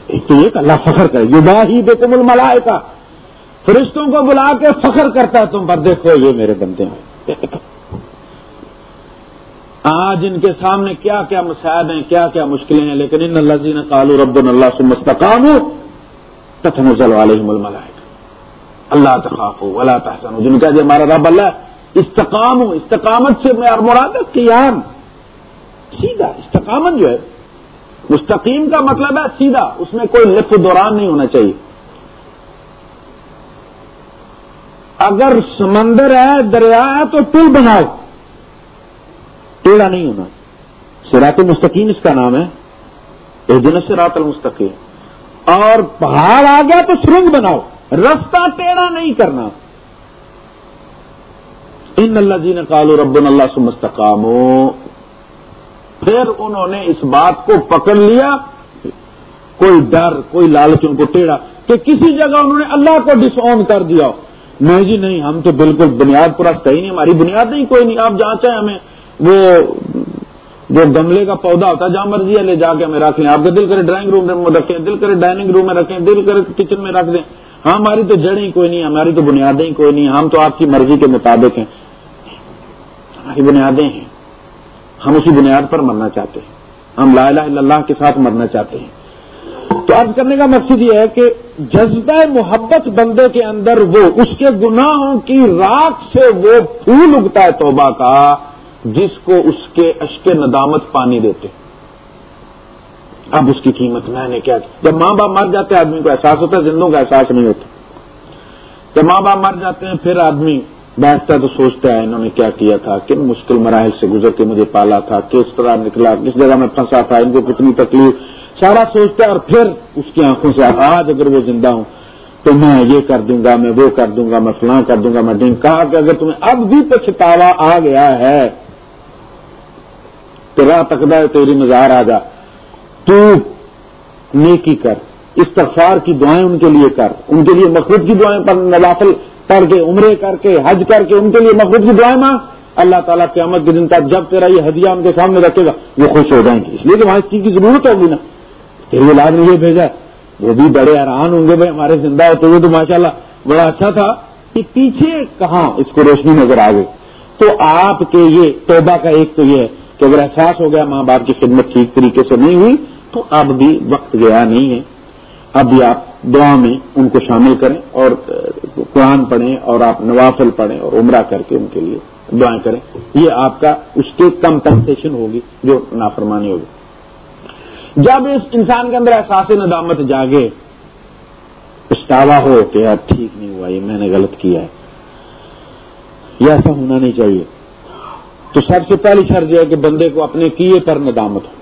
ایک تو ایک اللہ فخر کرے یوگا ہی بے کم الملائے فرشتوں کو بلا کے فخر کرتا ہے، تم پر دیکھو، یہ میرے بندے ہیں۔ آج ان کے سامنے کیا کیا مسائل ہیں، کیا کیا مشکلیں ہیں، لیکن ان اللہ جی نے کالو رب اللہ سے مستقام ہو تتھ نزل والے اللہ تخاف ہو اللہ تحسن ہو جن کا جو ہمارا رب اللہ استقام ہو استقامت سے میں مراد قیام۔ سیدھا، استقامت جو ہے، مستقیم کا مطلب ہے سیدھا، اس میں کوئی لفظ دوران نہیں ہونا چاہیے۔ اگر سمندر ہے، دریا ہے تو پل بناؤ۔ ٹیڑھا نہیں ہونا۔ سرات المستقیم اس کا نام ہے۔ ایک دن سے رات المستقیم۔ اور پہاڑ آ گیا تو سرنگ بناؤ۔ رستہ ٹیڑھا نہیں کرنا۔ ان اللہ جی نے کالو رب اللہ سے مستقام پھر انہوں نے اس بات کو پکڑ لیا۔ کوئی ڈر، کوئی لالچ ان کو ٹیڑھا۔ کہ کسی جگہ انہوں نے اللہ کو ڈس آن کر دیا۔ نہیں جی نہیں، ہم تو بالکل بنیاد پرست ہی نہیں، ہماری بنیاد نہیں، کوئی نہیں، آپ جہاں چاہیں ہمیں وہ جو گملے کا پودا ہوتا ہے، جہاں مرضی ہے لے جا کے ہمیں رکھ لیں۔ آپ کے دل کرے ڈرائنگ روم میں رکھیں، دل کرے ڈائننگ روم میں رکھیں، دل کرے کچن میں رکھ دیں۔ ہاں ہماری تو جڑیں ہی کوئی نہیں، ہماری تو بنیادیں ہی کوئی نہیں، ہم تو آپ کی مرضی کے مطابق ہیں۔ ہماری بنیادیں ہیں۔ ہم اسی بنیاد پر مرنا چاہتے ہیں۔ ہم لا الہ الا اللہ کے ساتھ مرنا چاہتے ہیں۔ تو عرض کرنے کا مقصد یہ ہے کہ جذبہ محبت بندے کے اندر وہ، اس کے گناہوں کی راک سے وہ پھول اگتا ہے توبہ کا، جس کو اس کے اشک ندامت پانی دیتے۔ اب اس کی قیمت میں نے کیا، جب ماں باپ مر جاتے ہیں، آدمی کو احساس ہوتا ہے زندوں کا احساس نہیں ہوتا۔ جب ماں باپ مر جاتے ہیں، پھر آدمی بیٹھتا تو سوچتا ہے انہوں نے کیا کیا تھا، کن مشکل مراحل سے گزر کے مجھے پالا تھا، کس طرح نکلا، کس جگہ میں پھنسا تھا، ان کو کتنی تکلیف۔ سارا سوچتا ہے اور پھر اس کی آنکھوں سے آج اگر وہ زندہ ہوں تو میں یہ کر دوں گا، میں وہ کر دوں گا، میں فلاں کر دوں گا، میں ڈنگ کہا کہ اگر تمہیں اب بھی پچھتاوا آ گیا ہے تیرا تقدہ تیری مزار آ جا۔ تو نیکی کر، استغفار کی دعائیں ان کے لیے کر۔ ان کے لیے مخلوط کی دعائیں پر نوافل کر کے، عمرے کر کے، حج کر کے، ان کے لیے مخلوط کی دعائیں مانگ۔ اللہ تعالیٰ قیامت کے دن تک جب تیرا یہ ہدیہ ان کے سامنے رکھے گا، وہ خوش ہو جائیں گے۔ اس لیے کہ وہاں اس چیز کی ضرورت ہوگی نا۔ تیرے علاج نے یہ بھیجا۔ وہ بھی بڑے حیران ہوں گے بھائی، ہمارے زندہ ہوتے ہوئے تو ماشاء اللہ بڑا اچھا تھا کہ پیچھے کہاں اس کو روشنی نظر آ گئی۔ تو آپ کے یہ توبہ کا ایک تو یہ ہے کہ اگر احساس ہو گیا ماں باپ کی خدمت ٹھیک طریقے سے نہیں ہوئی، تو اب بھی وقت گیا نہیں ہے۔ اب بھی آپ دعا میں ان کو شامل کریں اور قرآن پڑھیں اور آپ نوافل پڑھیں اور عمرہ کر کے ان کے لیے دعائیں کریں۔ یہ آپ کا اس کی کمپنسیشن ہوگی جو نافرمانی ہوگی۔ جب اس انسان کے اندر احساس ندامت جاگے پچھتاوا ہو کہ یار ٹھیک نہیں ہوا، یہ میں نے غلط کیا ہے۔ یہ ایسا ہونا نہیں چاہیے۔ تو سب سے پہلی شرط یہ ہے کہ بندے کو اپنے کیے پر ندامت ہو۔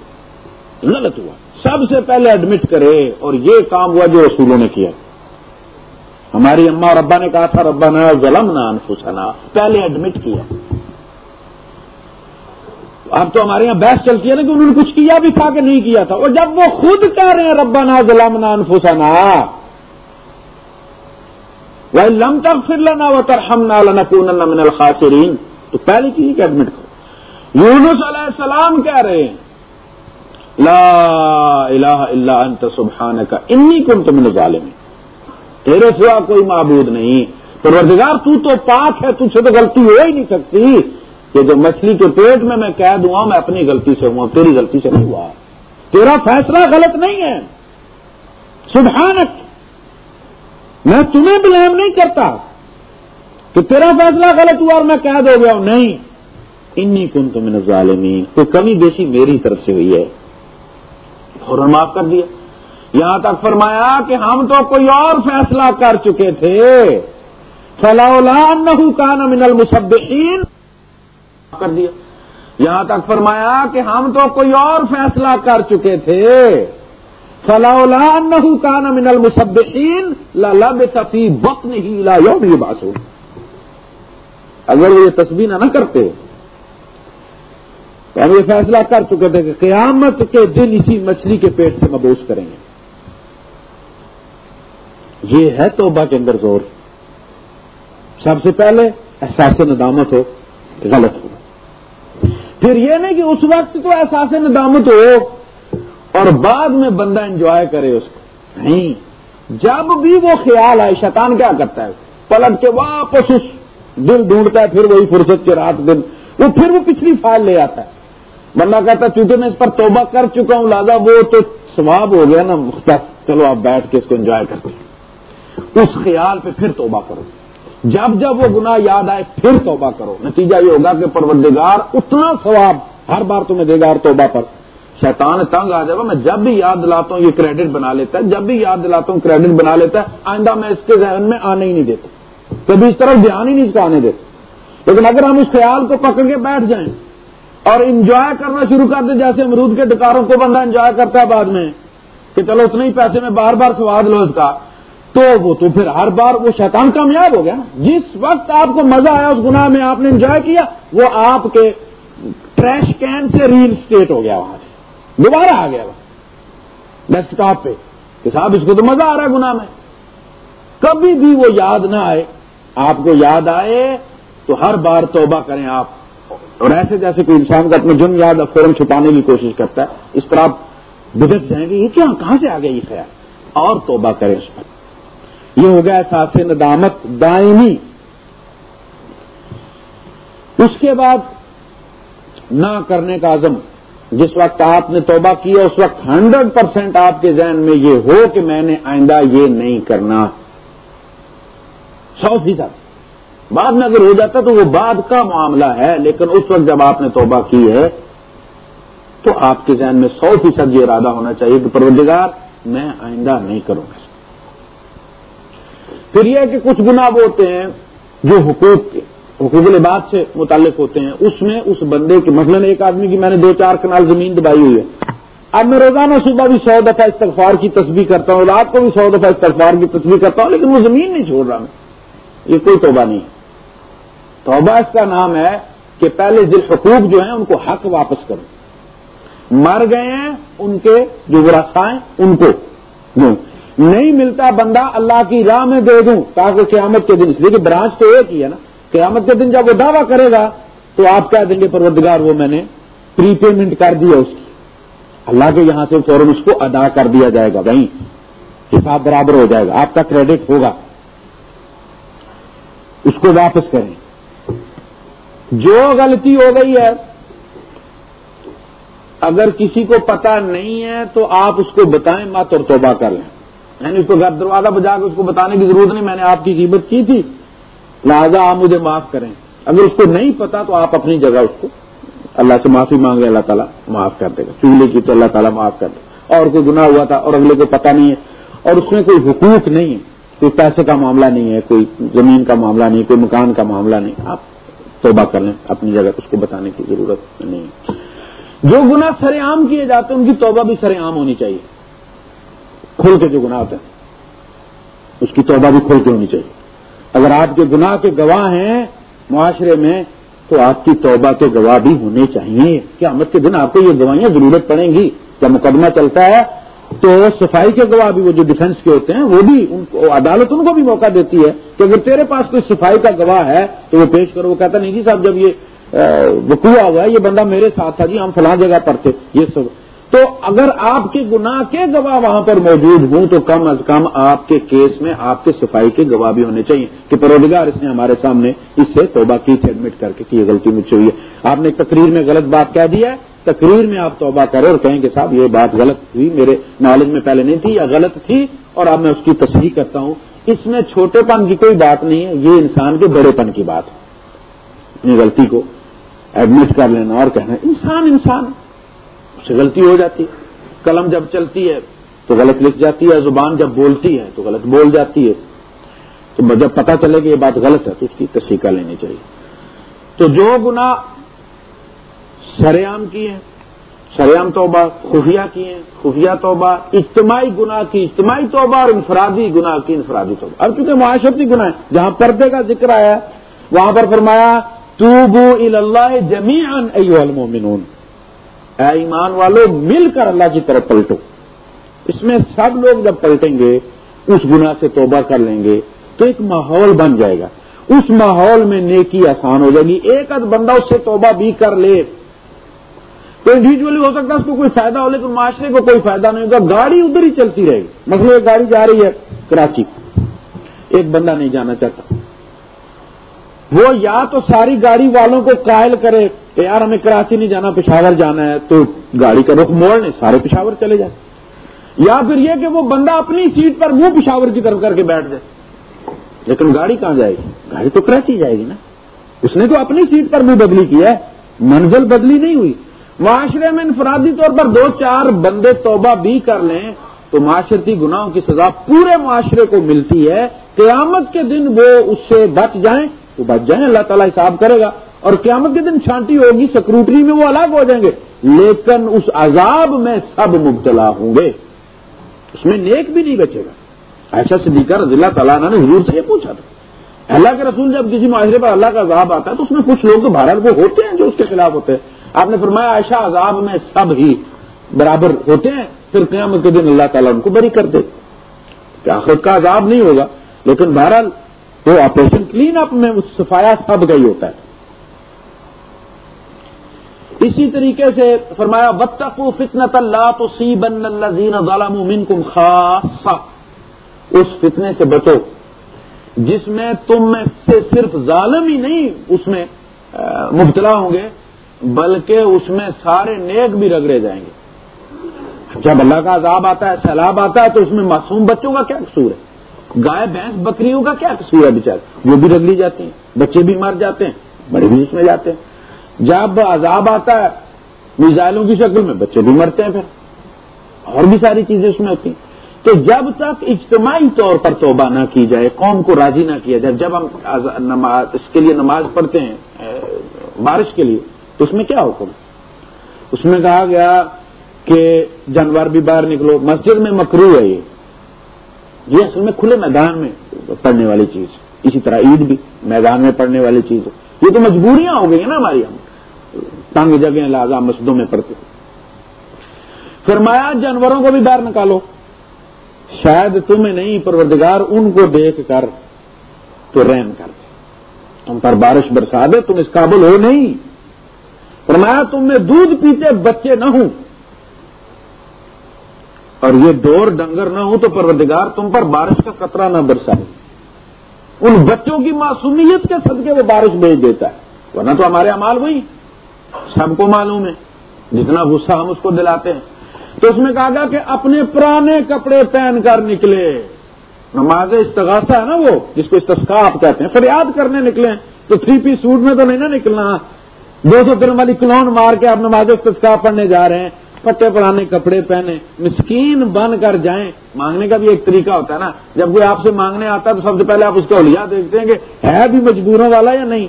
غلط ہوا۔ سب سے پہلے ایڈمٹ کرے اور یہ کام ہوا جو رسولوں نے کیا۔ ہماری اما اور ابا نے کہا تھا ربا نا ظلم نہ انفسنا۔ پہلے ایڈمٹ کیا۔ اب تو ہمارے یہاں بحث چلتی ہے نا کہ انہوں نے کچھ کیا بھی تھا کہ نہیں کیا تھا۔ اور جب وہ خود کہہ رہے ہیں ربا نا انفسنا وہ لم تک پھر لینا وہ تر من الخاصرین تو پہلے کی ایڈمٹ کرو۔ یونس علیہ السلام کہہ رہے ہیں، لا الہ الا انت سبحان کا انی کن تم ظالم تیرے سوا کوئی معبود نہیں۔ پروردگار، تو تو پاک ہے، تجھ سے تو غلطی ہو ہی نہیں سکتی۔ کہ جو مچھلی کے پیٹ میں میں کہہ دوں میں اپنی غلطی سے ہوں تیری غلطی سے نہیں ہوا۔ تیرا فیصلہ غلط نہیں ہے۔ سبحانک۔ میں تمہیں بلیم نہیں کرتا کہ تیرا فیصلہ غلط ہوا اور میں کہہ دو گیا ہوں۔ نہیں۔ انی کن تم ظالمین کوئی کمی بیشی میری طرف سے ہوئی ہے۔ فوراً معاف کر دیا۔ یہاں تک فرمایا کہ ہم تو کوئی اور فیصلہ کر چکے تھے۔ فلاح کان من المصبحین کر دیا۔ یہاں تک فرمایا کہ ہم تو کوئی اور فیصلہ کر چکے تھے۔ فلاح کان من المصبحین لب صفی بک نہیں لا یوم باسو اگر وہ یہ تصویر نہ کرتے، تو ہم یہ فیصلہ کر چکے تھے کہ قیامت کے دن اسی مچھلی کے پیٹ سے مبوس کریں گے۔ یہ ہے توبہ کے اندر زور۔ سب سے پہلے احساس ندامت ہو، غلط ہو۔ پھر یہ نہیں کہ اس وقت تو احساس ندامت ہو اور بعد میں بندہ انجوائے کرے اس کو۔ نہیں۔ جب بھی وہ خیال آئے، شیطان کیا کرتا ہے؟ پلٹ کے واپس اس دل ڈھونڈتا ہے، پھر وہی فرصت کے رات دن۔ وہ پھر وہ پچھلی فائل لے آتا ہے۔ بندہ کہتا ہے، چونکہ میں اس پر توبہ کر چکا ہوں، لہٰذا وہ تو ثواب ہو گیا نا، مختص۔ چلو آپ بیٹھ کے اس کو انجوائے کرتے اس خیال پہ پھر توبہ کرو۔ جب جب وہ گناہ یاد آئے پھر توبہ کرو۔ نتیجہ یہ ہوگا کہ پروردگار اتنا ثواب ہر بار تمہیں دے گا ہر توبہ پر۔ شیطان تنگ آ جائے گا، میں جب بھی یاد دلاتا ہوں یہ کریڈٹ بنا لیتا ہے، جب بھی یاد دلاتا ہوں کریڈٹ بنا لیتا ہے، آئندہ میں اس کے ذہن میں آنے ہی نہیں دیتا۔ کبھی اس طرف دھیان ہی نہیں اس کا آنے دیتا۔ لیکن اگر ہم اس خیال کو پکڑ کے بیٹھ جائیں اور انجوائے کرنا شروع کر دیں، جیسے امرود کے ڈکاروں کو بندہ انجوائے کرتا ہے بعد میں، کہ چلو اتنے ہی پیسے میں بار بار سواد لو اس کا۔ تو وہ تو پھر ہر بار وہ شیطان کامیاب ہو گیا نا۔ جس وقت آپ کو مزہ آیا، اس گناہ میں آپ نے انجوائے کیا، وہ آپ کے ٹریش کین سے ریل اسٹیٹ ہو گیا وہاں سے۔ دوبارہ آ گیا وہ۔ ڈیسک ٹاپ پہ۔ کہ صاحب، اس کو تو مزہ آ رہا ہے گناہ میں۔ کبھی بھی وہ یاد نہ آئے۔ آپ کو یاد آئے تو ہر بار توبہ کریں آپ۔ اور ایسے جیسے کوئی انسان کا اپنا جن یاد فوراً چھپانے کی کوشش کرتا ہے، اس طرح آپ بجٹ جائیں گے۔ یہ کیا، کہاں سے آ گیا یہ خیال؟ اور توبہ کریں اس پر۔ یہ ہو گیا احساس ندامت دائمی۔ اس کے بعد نہ کرنے کا عزم۔ جس وقت آپ نے توبہ کیا اس وقت ہنڈریڈ پرسینٹ آپ کے ذہن میں یہ ہو کہ میں نے آئندہ یہ نہیں کرنا۔ سو فیصد بعد میں اگر ہو جاتا تو وہ بعد کا معاملہ ہے، لیکن اس وقت جب آپ نے توبہ کی ہے، تو آپ کے ذہن میں سو فیصد یہ ارادہ ہونا چاہیے کہ پروردگار، میں آئندہ نہیں کروں گا۔ پھر یہ کہ کچھ گنا وہ ہوتے ہیں جو حقوق کے حقوق العباد سے متعلق ہوتے ہیں۔ اس میں اس بندے کی مثلاً ایک آدمی کی میں نے دو چار کنال زمین دبائی ہوئی ہے۔ اب میں روزانہ صبح بھی سو دفعہ استغفار کی تصویر کرتا ہوں، رات کو بھی سو دفعہ استغفار کی تصویر کرتا ہوں، لیکن وہ زمین نہیں چھوڑ رہا میں۔ یہ کوئی توبہ نہیں توبہ اس کا نام ہے کہ پہلے ذل حقوق جو ہیں ان کو حق واپس کرو۔ مر گئے ہیں ان کے جو ورثہ ان کو۔ نہیں ملتا بندہ اللہ کی راہ میں دے دوں، تاکہ قیامت کے دن، اس لیے کہ برانچ تو ایک ہی ہے نا۔ قیامت کے دن جب وہ دعویٰ کرے گا، تو آپ کہہ دیں گے پروردگار؟ وہ میں نے پری پیمنٹ کر دیا اس کی۔ اللہ کے یہاں سے فوراً اس کو ادا کر دیا جائے گا، وہیں۔ حساب برابر ہو جائے گا۔ آپ کا کریڈٹ ہوگا۔ اس کو واپس کریں۔ جو غلطی ہو گئی ہے، اگر کسی کو پتا نہیں ہے، تو آپ اس کو بتائیں، مت اور توبہ کر لیں۔ یعنی اس کو گھر دروازہ بجا کے اس کو بتانے کی ضرورت نہیں، میں نے آپ کی قیمت کی تھی۔ لہٰذا آپ مجھے معاف کریں۔ اگر اس کو نہیں پتا تو آپ اپنی جگہ اس کو اللہ سے معافی مانگے، اللہ تعالیٰ معاف کر دے گا۔ چولہے کی تو اللہ تعالیٰ معاف کر دے۔ گا اور کوئی گناہ ہوا تھا اور اگلے کو پتا نہیں ہے، اور اس میں کوئی حقوق نہیں ہے، کوئی پیسے کا معاملہ نہیں ہے، کوئی زمین کا معاملہ نہیں، کوئی مکان کا معاملہ نہیں۔ آپ توبہ کر لیں، اپنی جگہ اس کو بتانے کی ضرورت نہیں۔ ہے جو گناہ سر عام کیے جاتے ہیں، ان کی توبہ بھی سر عام ہونی چاہیے۔ کھول کے جو گناہ ہوتے ہیں۔ اس کی توبہ بھی کھول کے ہونی چاہیے۔ اگر آپ کے گناہ کے گواہ ہیں معاشرے میں، تو آپ کی توبہ کے گواہ بھی ہونے چاہیے۔ کیا کے دن آپ کو یہ گواہیاں ضرورت پڑیں گی۔ جب مقدمہ چلتا ہے، تو صفائی کے گواہ بھی وہ جو ڈیفنس کے ہوتے ہیں، وہ بھی ان کو، عدالت ان کو بھی موقع دیتی ہے کہ اگر تیرے پاس کوئی صفائی کا گواہ ہے، تو وہ پیش کرو۔ وہ کہتا نہیں جی صاحب، جب یہ وقوع ہوا ہے، یہ بندہ میرے ساتھ تھا جی ہم فلاں جگہ پر تھے۔ یہ سب تو اگر آپ کے گناہ کے گواہ وہاں پر موجود ہوں تو کم از کم آپ کے کیس میں آپ کے صفائی کے گواہ بھی ہونے چاہیے کہ پروڈگار اس نے ہمارے سامنے اس سے توبہ کی تھی ایڈمٹ کر کے کہ یہ غلطی مجھ سے ہوئی ہے۔ آپ نے تقریر میں غلط بات کہہ دیا ہے۔ تقریر میں آپ توبہ کریں اور کہیں کہ صاحب، یہ بات غلط ہوئی میرے نالج میں پہلے نہیں تھی یا غلط تھی اور اب میں اس کی تصحیح کرتا ہوں۔ اس میں چھوٹے پن کی کوئی بات نہیں ہے، یہ انسان کے بڑے پن کی بات ہے۔ اپنی غلطی کو ایڈمٹ کر لینا اور کہنا، انسان انسان اس سے غلطی ہو جاتی ہے۔ قلم جب چلتی ہے تو غلط لکھ جاتی ہے، زبان جب بولتی ہے تو غلط بول جاتی ہے۔ تو جب پتا چلے کہ یہ بات غلط ہے تو اس کی تصحیح لینی چاہیے۔ تو جو گنا سریام کی ہیں سریام توبہ، خفیہ کی ہیں، خفیہ توبہ، اجتماعی گناہ کی، اجتماعی توبہ اور انفرادی گناہ کی، انفرادی توبہ۔ اب چونکہ معاشرتی گناہ ہے جہاں پردے کا ذکر آیا، وہاں پر فرمایا تو بو اللہ جمی المومنون اے ایمان والو، مل کر اللہ کی طرف پلٹو۔ اس میں سب لوگ جب پلٹیں گے، اس گناہ سے توبہ کر لیں گے تو ایک ماحول بن جائے گا۔ اس ماحول میں نیکی آسان ہو جائے گی۔ ایک اد بندہ اس سے توبہ بھی کر لے۔ تو انڈیویجلی ہو سکتا ہے اس کو کوئی فائدہ ہو، لیکن معاشرے کو کوئی فائدہ نہیں ہوگا۔ گاڑی ادھر ہی چلتی رہے گی۔ مطلب ایک گاڑی جا رہی ہے کراچی۔ ایک بندہ نہیں جانا چاہتا۔ وہ یا تو ساری گاڑی والوں کو قائل کرے کہ یار ہمیں کراچی نہیں جانا، پشاور جانا ہے، تو گاڑی کا رخ موڑ لیں سارے پشاور چلے جائیں۔ یا پھر یہ کہ وہ بندہ اپنی سیٹ پر وہ پشاور کی طرف کر کے بیٹھ جائے۔ لیکن گاڑی کہاں جائے گی؟ گاڑی تو کراچی جائے گی نا۔ اس نے تو اپنی سیٹ پر بھی بدلی کیا ہے، منزل بدلی نہیں ہوئی۔ معاشرے میں انفرادی طور پر دو چار بندے توبہ بھی کر لیں تو معاشرتی گناہوں کی سزا پورے معاشرے کو ملتی ہے۔ قیامت کے دن وہ اس سے بچ جائیں۔ تو بچ جائیں، اللہ تعالیٰ حساب کرے گا۔ اور قیامت کے دن چھانٹی ہوگی سکروٹری میں وہ الگ ہو جائیں گے۔ لیکن اس عذاب میں سب مبتلا ہوں گے۔ اس میں نیک بھی نہیں بچے گا۔ ایسا صدیقہ رضی اللہ تعالیٰ نے حضور سے یہ پوچھا تھا۔ اللہ کے رسول جب کسی معاشرے پر اللہ کا عذاب آتا ہے تو اس میں کچھ لوگ تو بھارت وہ ہوتے ہیں جو اس کے خلاف ہوتے ہیں۔ آپ نے فرمایا ایسا عذاب میں سب ہی برابر ہوتے ہیں، پھر قیامت کے دن اللہ تعالیٰ ان کو بری کر دے۔ کہ آخر کا عذاب نہیں ہوگا، لیکن بہرحال وہ آپریشن کلین اپ میں سفایا سب کا ہی ہوتا ہے۔ اسی طریقے سے فرمایا بتقو فتنت اللہ تو سی بن اللہ زین ظالم کم خاص اس فتنے سے بچو، جس میں تم میں سے صرف ظالم ہی نہیں اس میں مبتلا ہوں گے، بلکہ اس میں سارے نیک بھی رگڑے جائیں گے۔ جب اللہ کا عذاب آتا ہے، سیلاب آتا ہے، تو اس میں معصوم بچوں کا کیا قصور ہے؟ گائے، بھینس، بکریوں کا کیا قصور ہے بےچارے وہ بھی رگڑی جاتی ہیں، بچے بھی مر جاتے ہیں، بڑے بھی اس میں جاتے ہیں۔ جب عذاب آتا ہے، میزائلوں کی شکل میں بچے بھی مرتے ہیں پھر۔ اور بھی ساری چیزیں اس میں ہوتی ہیں۔ تو جب تک اجتماعی طور پر توبہ نہ کی جائے، قوم کو راضی نہ کیا جائے، جب ہم اس کے لیے نماز پڑھتے ہیں بارش کے لیے، تو اس میں کیا حکم؟ اس میں کہا گیا کہ جانور بھی باہر نکلو۔ مسجد میں مکرو ہے یہ۔ یہ اصل میں کھلے میدان میں پڑھنے والی چیز اسی طرح عید بھی میدان میں پڑھنے والی چیز یہ تو مجبوریاں ہو گئی ہیں نا ہماری ہم۔ تنگ جگہ لہٰذا مسجدوں میں پڑتے فرمایا، جانوروں کو بھی باہر نکالو۔ شاید تمہیں نہیں، پروردگار ان کو دیکھ کر تو رحم کر دے۔ تم پر بارش برسا دے، تم اس قابل ہو نہیں۔ فرمایا، تم میں دودھ پیتے بچے نہ ہوں۔ اور یہ ڈور ڈنگر نہ ہوں تو پروردگار تم پر بارش کا قطرہ نہ برسائے۔ ان بچوں کی معصومیت کے صدقے وہ بارش بھیج دیتا ہے۔ ورنہ تو ہمارے امال وہی سب کو معلوم ہے۔ جتنا غصہ ہم اس کو دلاتے ہیں۔ تو اس میں کہا گیا کہ اپنے پرانے کپڑے پہن کر نکلے۔ نماز استغاثہ ہے نا وہ، جس کو استسکا آپ کہتے ہیں۔ فریاد کرنے نکلے تو تھری پی سوٹ میں تو نہیں نا نکلنا۔ دو سو دن والی کلون مار کے آپ نماز استسکا پڑھنے جا رہے ہیں۔ پٹے پرانے کپڑے پہنے، مسکین بن کر جائیں۔ مانگنے کا بھی ایک طریقہ ہوتا ہے نا۔ جب کوئی آپ سے مانگنے آتا ہے تو سب سے پہلے آپ اس کا اولیا دیکھتے ہیں کہ ہے بھی مجبوروں والا یا نہیں؟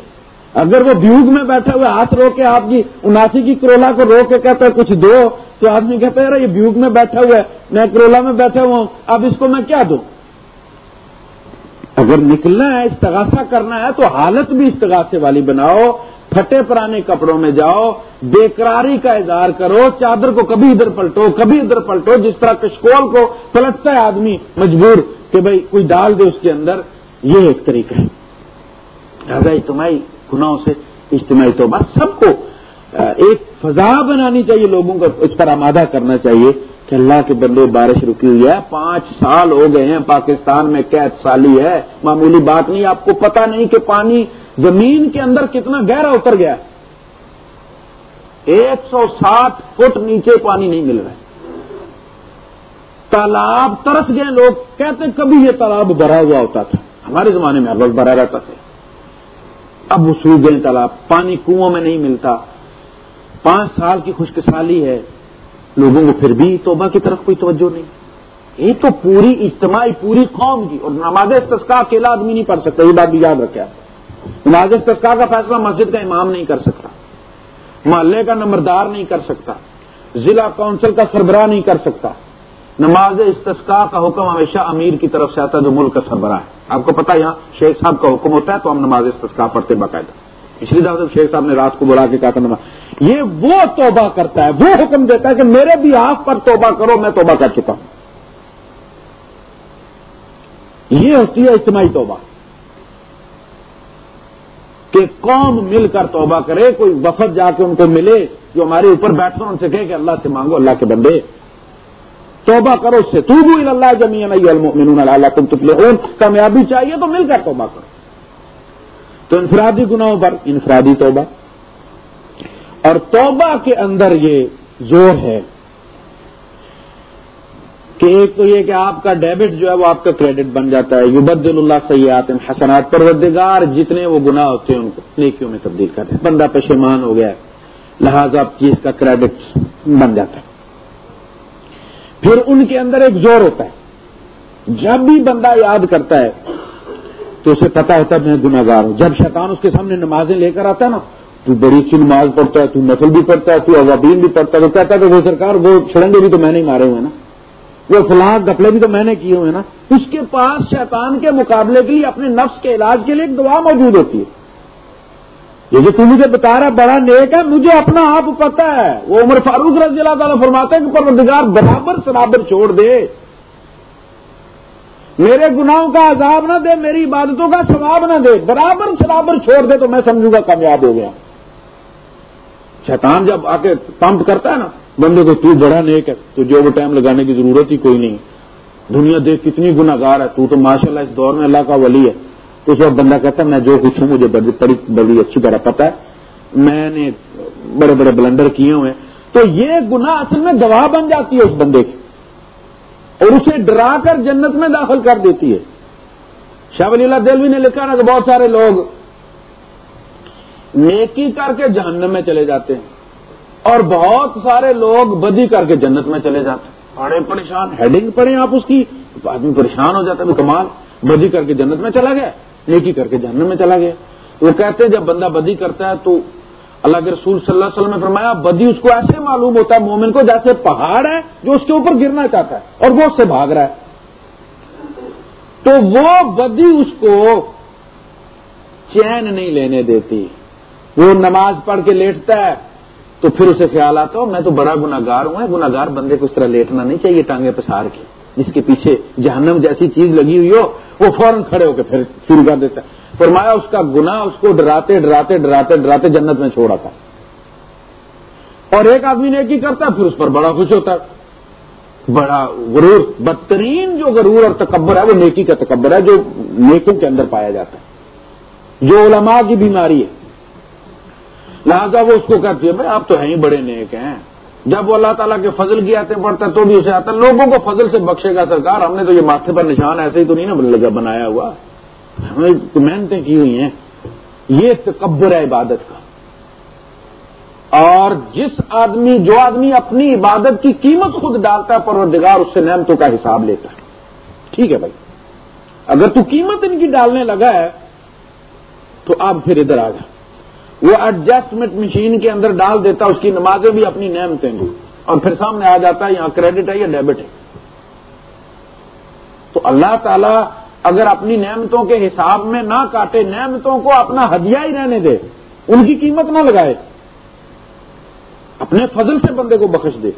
اگر وہ بیوگ میں بیٹھے ہوئے ہاتھ رو کے آپ کی اناسی کی کرولا کو رو کے کہتا ہے، کچھ دو تو آدمی کہتا ہے یہ بیوگ میں بیٹھا ہوا ہے، میں کرولا میں بیٹھا ہوا ہوں، اب اس کو میں کیا دوں؟ اگر نکلنا ہے، استغاثہ کرنا ہے، تو حالت بھی استغاثے والی بناؤ۔ پھٹے پرانے کپڑوں میں جاؤ بےقراری کا اظہار کرو، چادر کو کبھی ادھر پلٹو، کبھی ادھر پلٹو، جس طرح کشکول کو پلٹتا ہے آدمی مجبور کہ بھائی کوئی ڈال دے اس کے اندر۔ یہ ایک طریقہ ہے۔ اجتماعی گناہوں سے اجتماعی توبہ سب کو ایک فضا بنانی چاہیے لوگوں کو، اس پر آمادہ کرنا چاہیے کہ اللہ کے بندے، بارش رکی ہوئی ہے، پانچ سال ہو گئے ہیں، پاکستان میں قید سالی ہے، معمولی بات نہیں، آپ کو پتا نہیں کہ پانی زمین کے اندر کتنا گہرا اتر گیا ایک سو ساٹھ فٹ نیچے پانی نہیں مل رہا ہے۔ تالاب ترس گئے لوگ، کہتے کبھی یہ تالاب بھرا ہوا ہوتا تھا۔ ہمارے زمانے میں ہر وقت بھرا رہتا تھا۔ اب وہ سوکھ گئے تالاب، پانی کنو میں نہیں ملتا۔ پانچ سال کی خشک سالی ہے۔ لوگوں کو پھر بھی توبہ کی طرف کوئی توجہ نہیں۔ یہ تو پوری اجتماعی، پوری قوم کی اور نماز تسکا اکیلا آدمی نہیں پڑھ سکتا، یہ بات بھی یاد رکھے نماز تسکا کا فیصلہ مسجد کا امام نہیں کر سکتا، محلے کا نمبردار نہیں کر سکتا، ضلع کونسل کا سربراہ نہیں کر سکتا۔ نماز استسکا کا حکم ہمیشہ امیر کی طرف سے آتا ہے جو ملک کا سربراہ ہے۔ آپ کو پتا یہاں شیخ صاحب کا حکم ہوتا ہے تو ہم نماز استسکا پڑھتے باقاعدہ۔ پچھلی دفعہ شیخ صاحب نے رات کو بلا کے کہا تھا نماز، یہ وہ توبہ کرتا ہے، وہ حکم دیتا ہے کہ میرے بھی آپ پر توبہ کرو، میں توبہ کر چکا ہوں۔ یہ ہوتی ہے اجتماعی توبہ۔ کہ قوم مل کر توبہ کرے، کوئی وفد جا کے ان کو ملے جو ہمارے اوپر بیٹھ ان سے کہے کہ اللہ سے مانگو، اللہ کے بندے۔ توبہ کرو اس سے۔ تو بھی اللہ جمی المؤمنون اللہ تم تفلے کامیابی چاہیے تو مل کر توبہ کرو۔ تو انفرادی گناہوں پر انفرادی توبہ۔ اور توبہ کے اندر یہ زور ہے کہ ایک تو یہ کہ آپ کا ڈیبٹ جو ہے وہ آپ کا کریڈٹ بن جاتا ہے۔ یوبد اللہ سیاحت حسنات، پروردگار جتنے وہ گناہ ہوتے ہیں ان کو نیکیوں میں تبدیل کر ہیں۔ بندہ پشیمان ہو گیا ہے لہذا چیز کا کریڈٹ بن جاتا ہے۔ پھر ان کے اندر ایک زور ہوتا ہے۔ جب بھی بندہ یاد کرتا ہے تو اسے پتا ہوتا ہے میں گناگار ہوں۔ جب شیطان اس کے سامنے نمازیں لے کر آتا ہے نا، تو بڑی سی نماز پڑھتا ہے، تو نفل بھی پڑھتا ہے، تو عوابین بھی پڑھتا ہے، تو کہتا ہے کہ وہ سرکار وہ چھڑنگے بھی تو میں نے مارے ہوئے نا۔ وہ فلاں گپلے بھی تو میں نے کیے ہوئے نا۔ اس کے پاس شیطان کے مقابلے کے لیے اپنے نفس کے علاج کے لیے ایک دعا موجود ہوتی ہے۔ یہ جو تم مجھے بتا رہا بڑا نیک ہے، مجھے اپنا آپ پتا ہے۔ وہ عمر فاروق رضی اللہ تعالیٰ فرماتے ہیں کہ پروردگار برابر سرابر چھوڑ دے۔ میرے گناہوں کا عذاب نہ دے، میری عبادتوں کا ثواب نہ دے۔ برابر سرابر چھوڑ دے تو میں سمجھوں گا کامیاب ہو گیا۔ شیطان جب آ کے پمپ کرتا ہے نا بندے کو تو بڑا نیک ہے، تو جو وہ ٹائم لگانے کی ضرورت ہی کوئی نہیں دنیا دیکھ کتنی گناگار ہے، تو تو ماشاء اللہ اس دور میں اللہ کا ولی ہے۔ تو اس وقت بندہ کہتا ہے، میں جو کچھ ہوں، مجھے بڑی بڑی اچھی طرح پتا ہے۔ میں نے بڑے بڑے بلنڈر کیے ہوئے تو یہ گناہ اصل میں گواہ بن جاتی ہے اس بندے کی۔ اور اسے ڈرا کر جنت میں داخل کر دیتی ہے۔ شاہ ولی اللہ دلوی نے لکھا نا کہ بہت سارے لوگ نیکی کر کے جہنم میں چلے جاتے ہیں۔ اور بہت سارے لوگ بدی کر کے جنت میں چلے جاتے ہیں۔ بڑے پریشان ہیڈنگ پڑے آپ اس کی۔ آدمی پریشان ہو جاتا ہے، کمال۔ بدی کر کے جنت میں چلا گیا، نیکی کر کے جنت میں چلا گیا۔ وہ کہتے ہیں، جب بندہ بدی کرتا ہے تو اللہ کے رسول صلی اللہ علیہ وسلم نے فرمایا، بدی اس کو ایسے معلوم ہوتا ہے، مومن کو جیسے پہاڑ ہے جو اس کے اوپر گرنا چاہتا ہے اور وہ اس سے بھاگ رہا ہے۔ تو وہ بدی اس کو چین نہیں لینے دیتی۔ وہ نماز پڑھ کے لیٹتا ہے تو پھر اسے خیال آتا ہو میں تو بڑا گناگار ہوں گناگار بندے کو اس طرح لیٹنا نہیں چاہیے ٹانگے پسار کے، جس کے پیچھے جہنم جیسی چیز لگی ہوئی ہو، وہ فوراً کھڑے ہو کے پھر شروع کر دیتا ہے۔ فرمایا، اس کا گنا اس کو ڈراتے ڈراتے ڈراتے ڈراتے جنت میں چھوڑا تھا۔ اور ایک آدمی نے کی کرتا، پھر اس پر بڑا خوش ہوتا۔ ہے بڑا غرور، بدترین جو غرور اور تکبر ہے، وہ نیکی کا تکبر ہے، جو نیکوں کے اندر پایا جاتا ہے۔ جو علماء کی بیماری ہے لہذا وہ اس کو کہتی ہے بھائی آپ تو ہیں ہی بڑے نیک ہیں۔ جب وہ اللہ تعالیٰ کے فضل کی آتے پڑتا تو بھی اسے آتا۔ لوگوں کو فضل سے بخشے گا سرکار۔ ہم نے تو یہ ماتھے پر نشان ایسے ہی تو نہیں نا بنایا ہوا۔ ہمیں محنتیں کی ہوئی ہیں۔ یہ تکبر ہے عبادت کا۔ اور جس آدمی، جو آدمی اپنی عبادت کی قیمت خود ڈالتا ہے، پروردگار اس سے نعمتوں کا حساب لیتا ہے۔ ٹھیک ہے بھائی۔ اگر تو قیمت ان کی ڈالنے لگا ہے، تو اب پھر ادھر آ جا وہ ایڈجسٹمنٹ مشین کے اندر ڈال دیتا اس کی نمازیں بھی اپنی نعمتیں گی اور پھر سامنے آ جاتا ہے، یہاں کریڈٹ ہے یا ڈیبٹ ہے۔ تو اللہ تعالی اگر اپنی نعمتوں کے حساب میں نہ کاٹے، نعمتوں کو اپنا ہدیہ ہی رہنے دے، ان کی قیمت نہ لگائے، اپنے فضل سے بندے کو بخش دے۔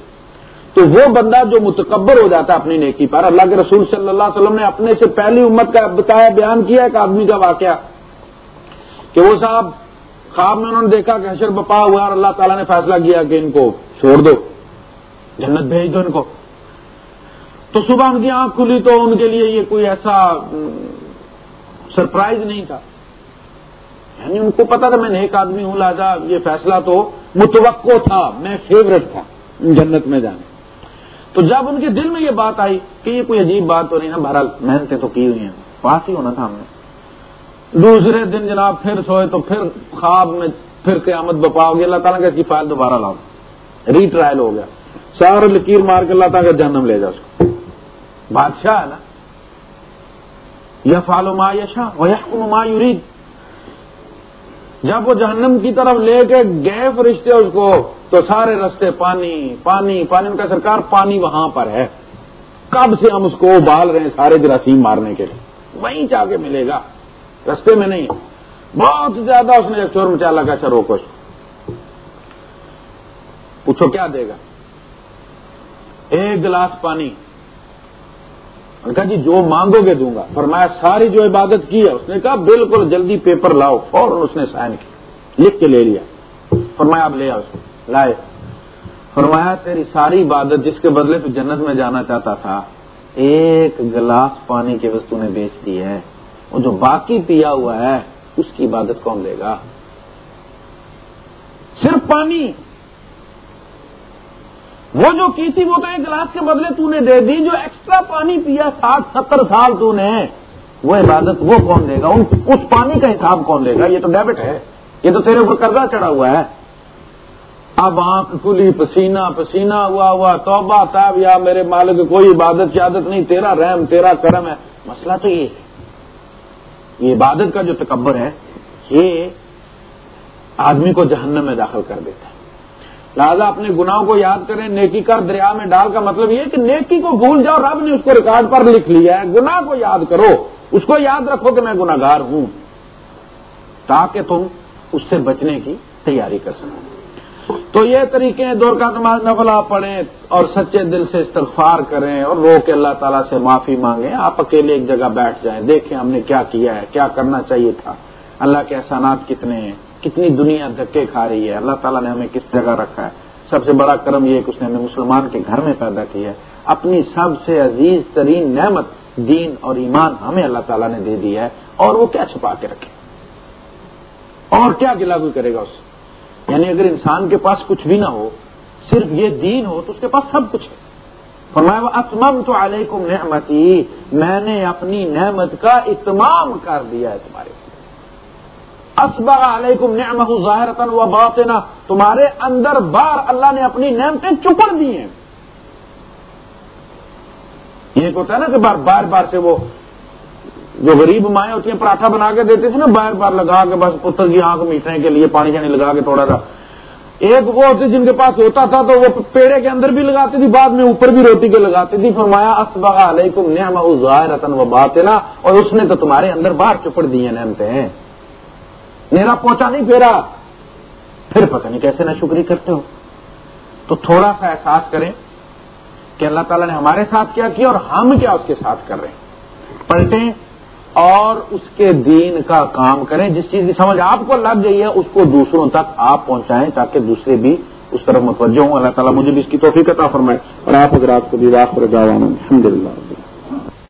تو وہ بندہ جو متکبر ہو جاتا ہے اپنی نیکی پر، اللہ کے رسول صلی اللہ علیہ وسلم نے اپنے سے پہلی امت کا بتایا، بیان کیا، ایک آدمی کا واقعہ کہ وہ صاحب خواب میں انہوں نے دیکھا کہ حشر بپا ہوا اور اللہ تعالیٰ نے فیصلہ کیا کہ ان کو چھوڑ دو، جنت بھیج دو ان کو۔ تو صبح ان کی آنکھ کھلی تو ان کے لیے یہ کوئی ایسا سرپرائز نہیں تھا۔ یعنی ان کو پتا تھا میں نیک آدمی ہوں، لہٰذا یہ فیصلہ تو متوقع تھا، میں فیوریٹ تھا جنت میں جانے۔ تو جب ان کے دل میں یہ بات آئی کہ یہ کوئی عجیب بات تو نہیں نا، بہرحال محنتیں تو کی ہوئی ہیں پاس ہی ہونا تھا ہم نے۔ دوسرے دن جناب پھر سوئے تو پھر خواب میں پھر قیامت بپا ہو گیا اللہ تعالیٰ کا اس کی فائل دوبارہ لاؤ۔ ری ٹرائل ہو گیا۔ سارے لکیر مار کے اللہ تعالیٰ کا جنم لے جا اس کو۔ بادشاہ ہے نا؟ یا فالو ما یشا وہ ما یورید جب وہ جہنم کی طرف لے کے گئے فرشتے اس کو، تو سارے رستے پانی پانی پانی۔ ان کا سرکار پانی وہاں پر ہے۔ کب سے ہم اس کو ابال رہے ہیں سارے جراثیم مارنے کے لیے؟ وہیں جا کے ملے گا۔ رستے میں نہیں بہت زیادہ اس نے چور مچا لگا چرو کو پوچھو کیا دے گا؟ ایک گلاس پانی۔ کہا جی جو مانگو گے دوں گا۔ فرمایا، ساری جو عبادت کی ہے، اس نے کہا، بالکل جلدی پیپر لاؤ۔ فوراً اس نے سائن کی لکھ کے لے لیا۔ فرمایا، آپ لے آؤ اس کو۔ لائے۔ فرمایا، تیری ساری عبادت جس کے بدلے تو جنت میں جانا چاہتا تھا، ایک گلاس پانی کی وسط نے بیچ دی ہے۔ وہ جو باقی پیا ہوا ہے، اس کی عبادت کون دے گا؟ صرف پانی۔ وہ جو کی تھی، وہ تو ایک گلاس کے بدلے تو نے دے دی، جو ایکسٹرا پانی پیا ساٹھ، ستر سال تو نے۔ وہ عبادت وہ کون دے گا؟ اس پانی کا حساب کون دے گا؟ یہ تو ڈیبٹ ہے۔ یہ تو تیرے اوپر قرضہ چڑھا ہوا ہے۔ اب آنکھ کھلی، پسینہ پسینہ ہوا ہوا، توبہ، تاب، یا میرے مالک، کوئی عبادت کی عادت نہیں، تیرا رحم، تیرا کرم ہے۔ مسئلہ تو یہ ہے۔ یہ عبادت کا جو تکبر ہے، یہ آدمی کو جہنم میں داخل کر دیتا ہے۔ لہذا اپنے گناہوں کو یاد کریں، نیکی کر دریا میں ڈال کا مطلب یہ کہ نیکی کو بھول جاؤ، رب نے اس کو ریکارڈ پر لکھ لیا ہے۔ گناہ کو یاد کرو، اس کو یاد رکھو کہ میں گناگار ہوں، تاکہ تم اس سے بچنے کی تیاری کر سکو۔ تو یہ طریقے ہیں، دور کا نماز نفلا پڑھیں اور سچے دل سے استغفار کریں اور رو کے اللہ تعالیٰ سے معافی مانگیں۔ آپ اکیلے ایک جگہ بیٹھ جائیں، دیکھیں ہم نے کیا کیا ہے، کیا کرنا چاہیے تھا۔ اللہ کے احسانات کتنے ہیں، کتنی دنیا دھکے کھا رہی ہے، اللہ تعالیٰ نے ہمیں کس جگہ رکھا ہے۔ سب سے بڑا کرم یہ کہ اس نے ہمیں مسلمان کے گھر میں پیدا کیا ہے۔ اپنی سب سے عزیز ترین نعمت، دین اور ایمان ہمیں اللہ تعالیٰ نے دے دیا ہے اور وہ کیا چھپا کے رکھے؟ اور کیا گلا کوئی کرے گا اس یعنی اگر انسان کے پاس کچھ بھی نہ ہو، صرف یہ دین ہو، تو اس کے پاس سب کچھ ہے۔ فرمایا اتمم تو علیکم نعمتی میں نے اپنی نعمت کا اتمام کر دیا ہے تمہارے اسبا علیکم نعمہ ظاہر و باطنا تمہارے اندر بار اللہ نے اپنی نعمتیں چپڑ دی ہیں۔ یہ ہوتا ہے نا کہ بار بار بار سے وہ جو غریب مائیں ہوتی ہیں، پراٹھا بنا کے دیتے تھے نا بار بار لگا کے بس پتر کی آنکھ میٹھنے کے لیے، پانی جانی لگا کے تھوڑا سا۔ ایک وہ ہوتی جن کے پاس ہوتا تھا تو وہ پیڑے کے اندر بھی لگاتی تھی، بعد میں اوپر بھی روٹی کے لگاتی تھی۔ فرمایا اسبا علیکم نعمہ ظاہر و باطنا اور اس نے تو تمہارے اندر باہر چپڑ دی ہیں میرا پوچھا نہیں پھیرا۔ پھر پتہ نہیں کیسے نہ شکری کرتے ہو۔ تو تھوڑا سا احساس کریں کہ اللہ تعالیٰ نے ہمارے ساتھ کیا کیا اور ہم کیا اس کے ساتھ کر رہے ہیں۔ پلٹیں۔ اور اس کے دین کا کام کریں۔ جس چیز کی سمجھ آپ کو لگ گئی ہے، اس کو دوسروں تک آپ پہنچائیں تاکہ دوسرے بھی اس طرف متوجہ ہوں۔ اللہ تعالیٰ مجھے بھی اس کی توفیق عطا فرمائے اور آپ اگر آپ کو بھی واقع الحمد للہ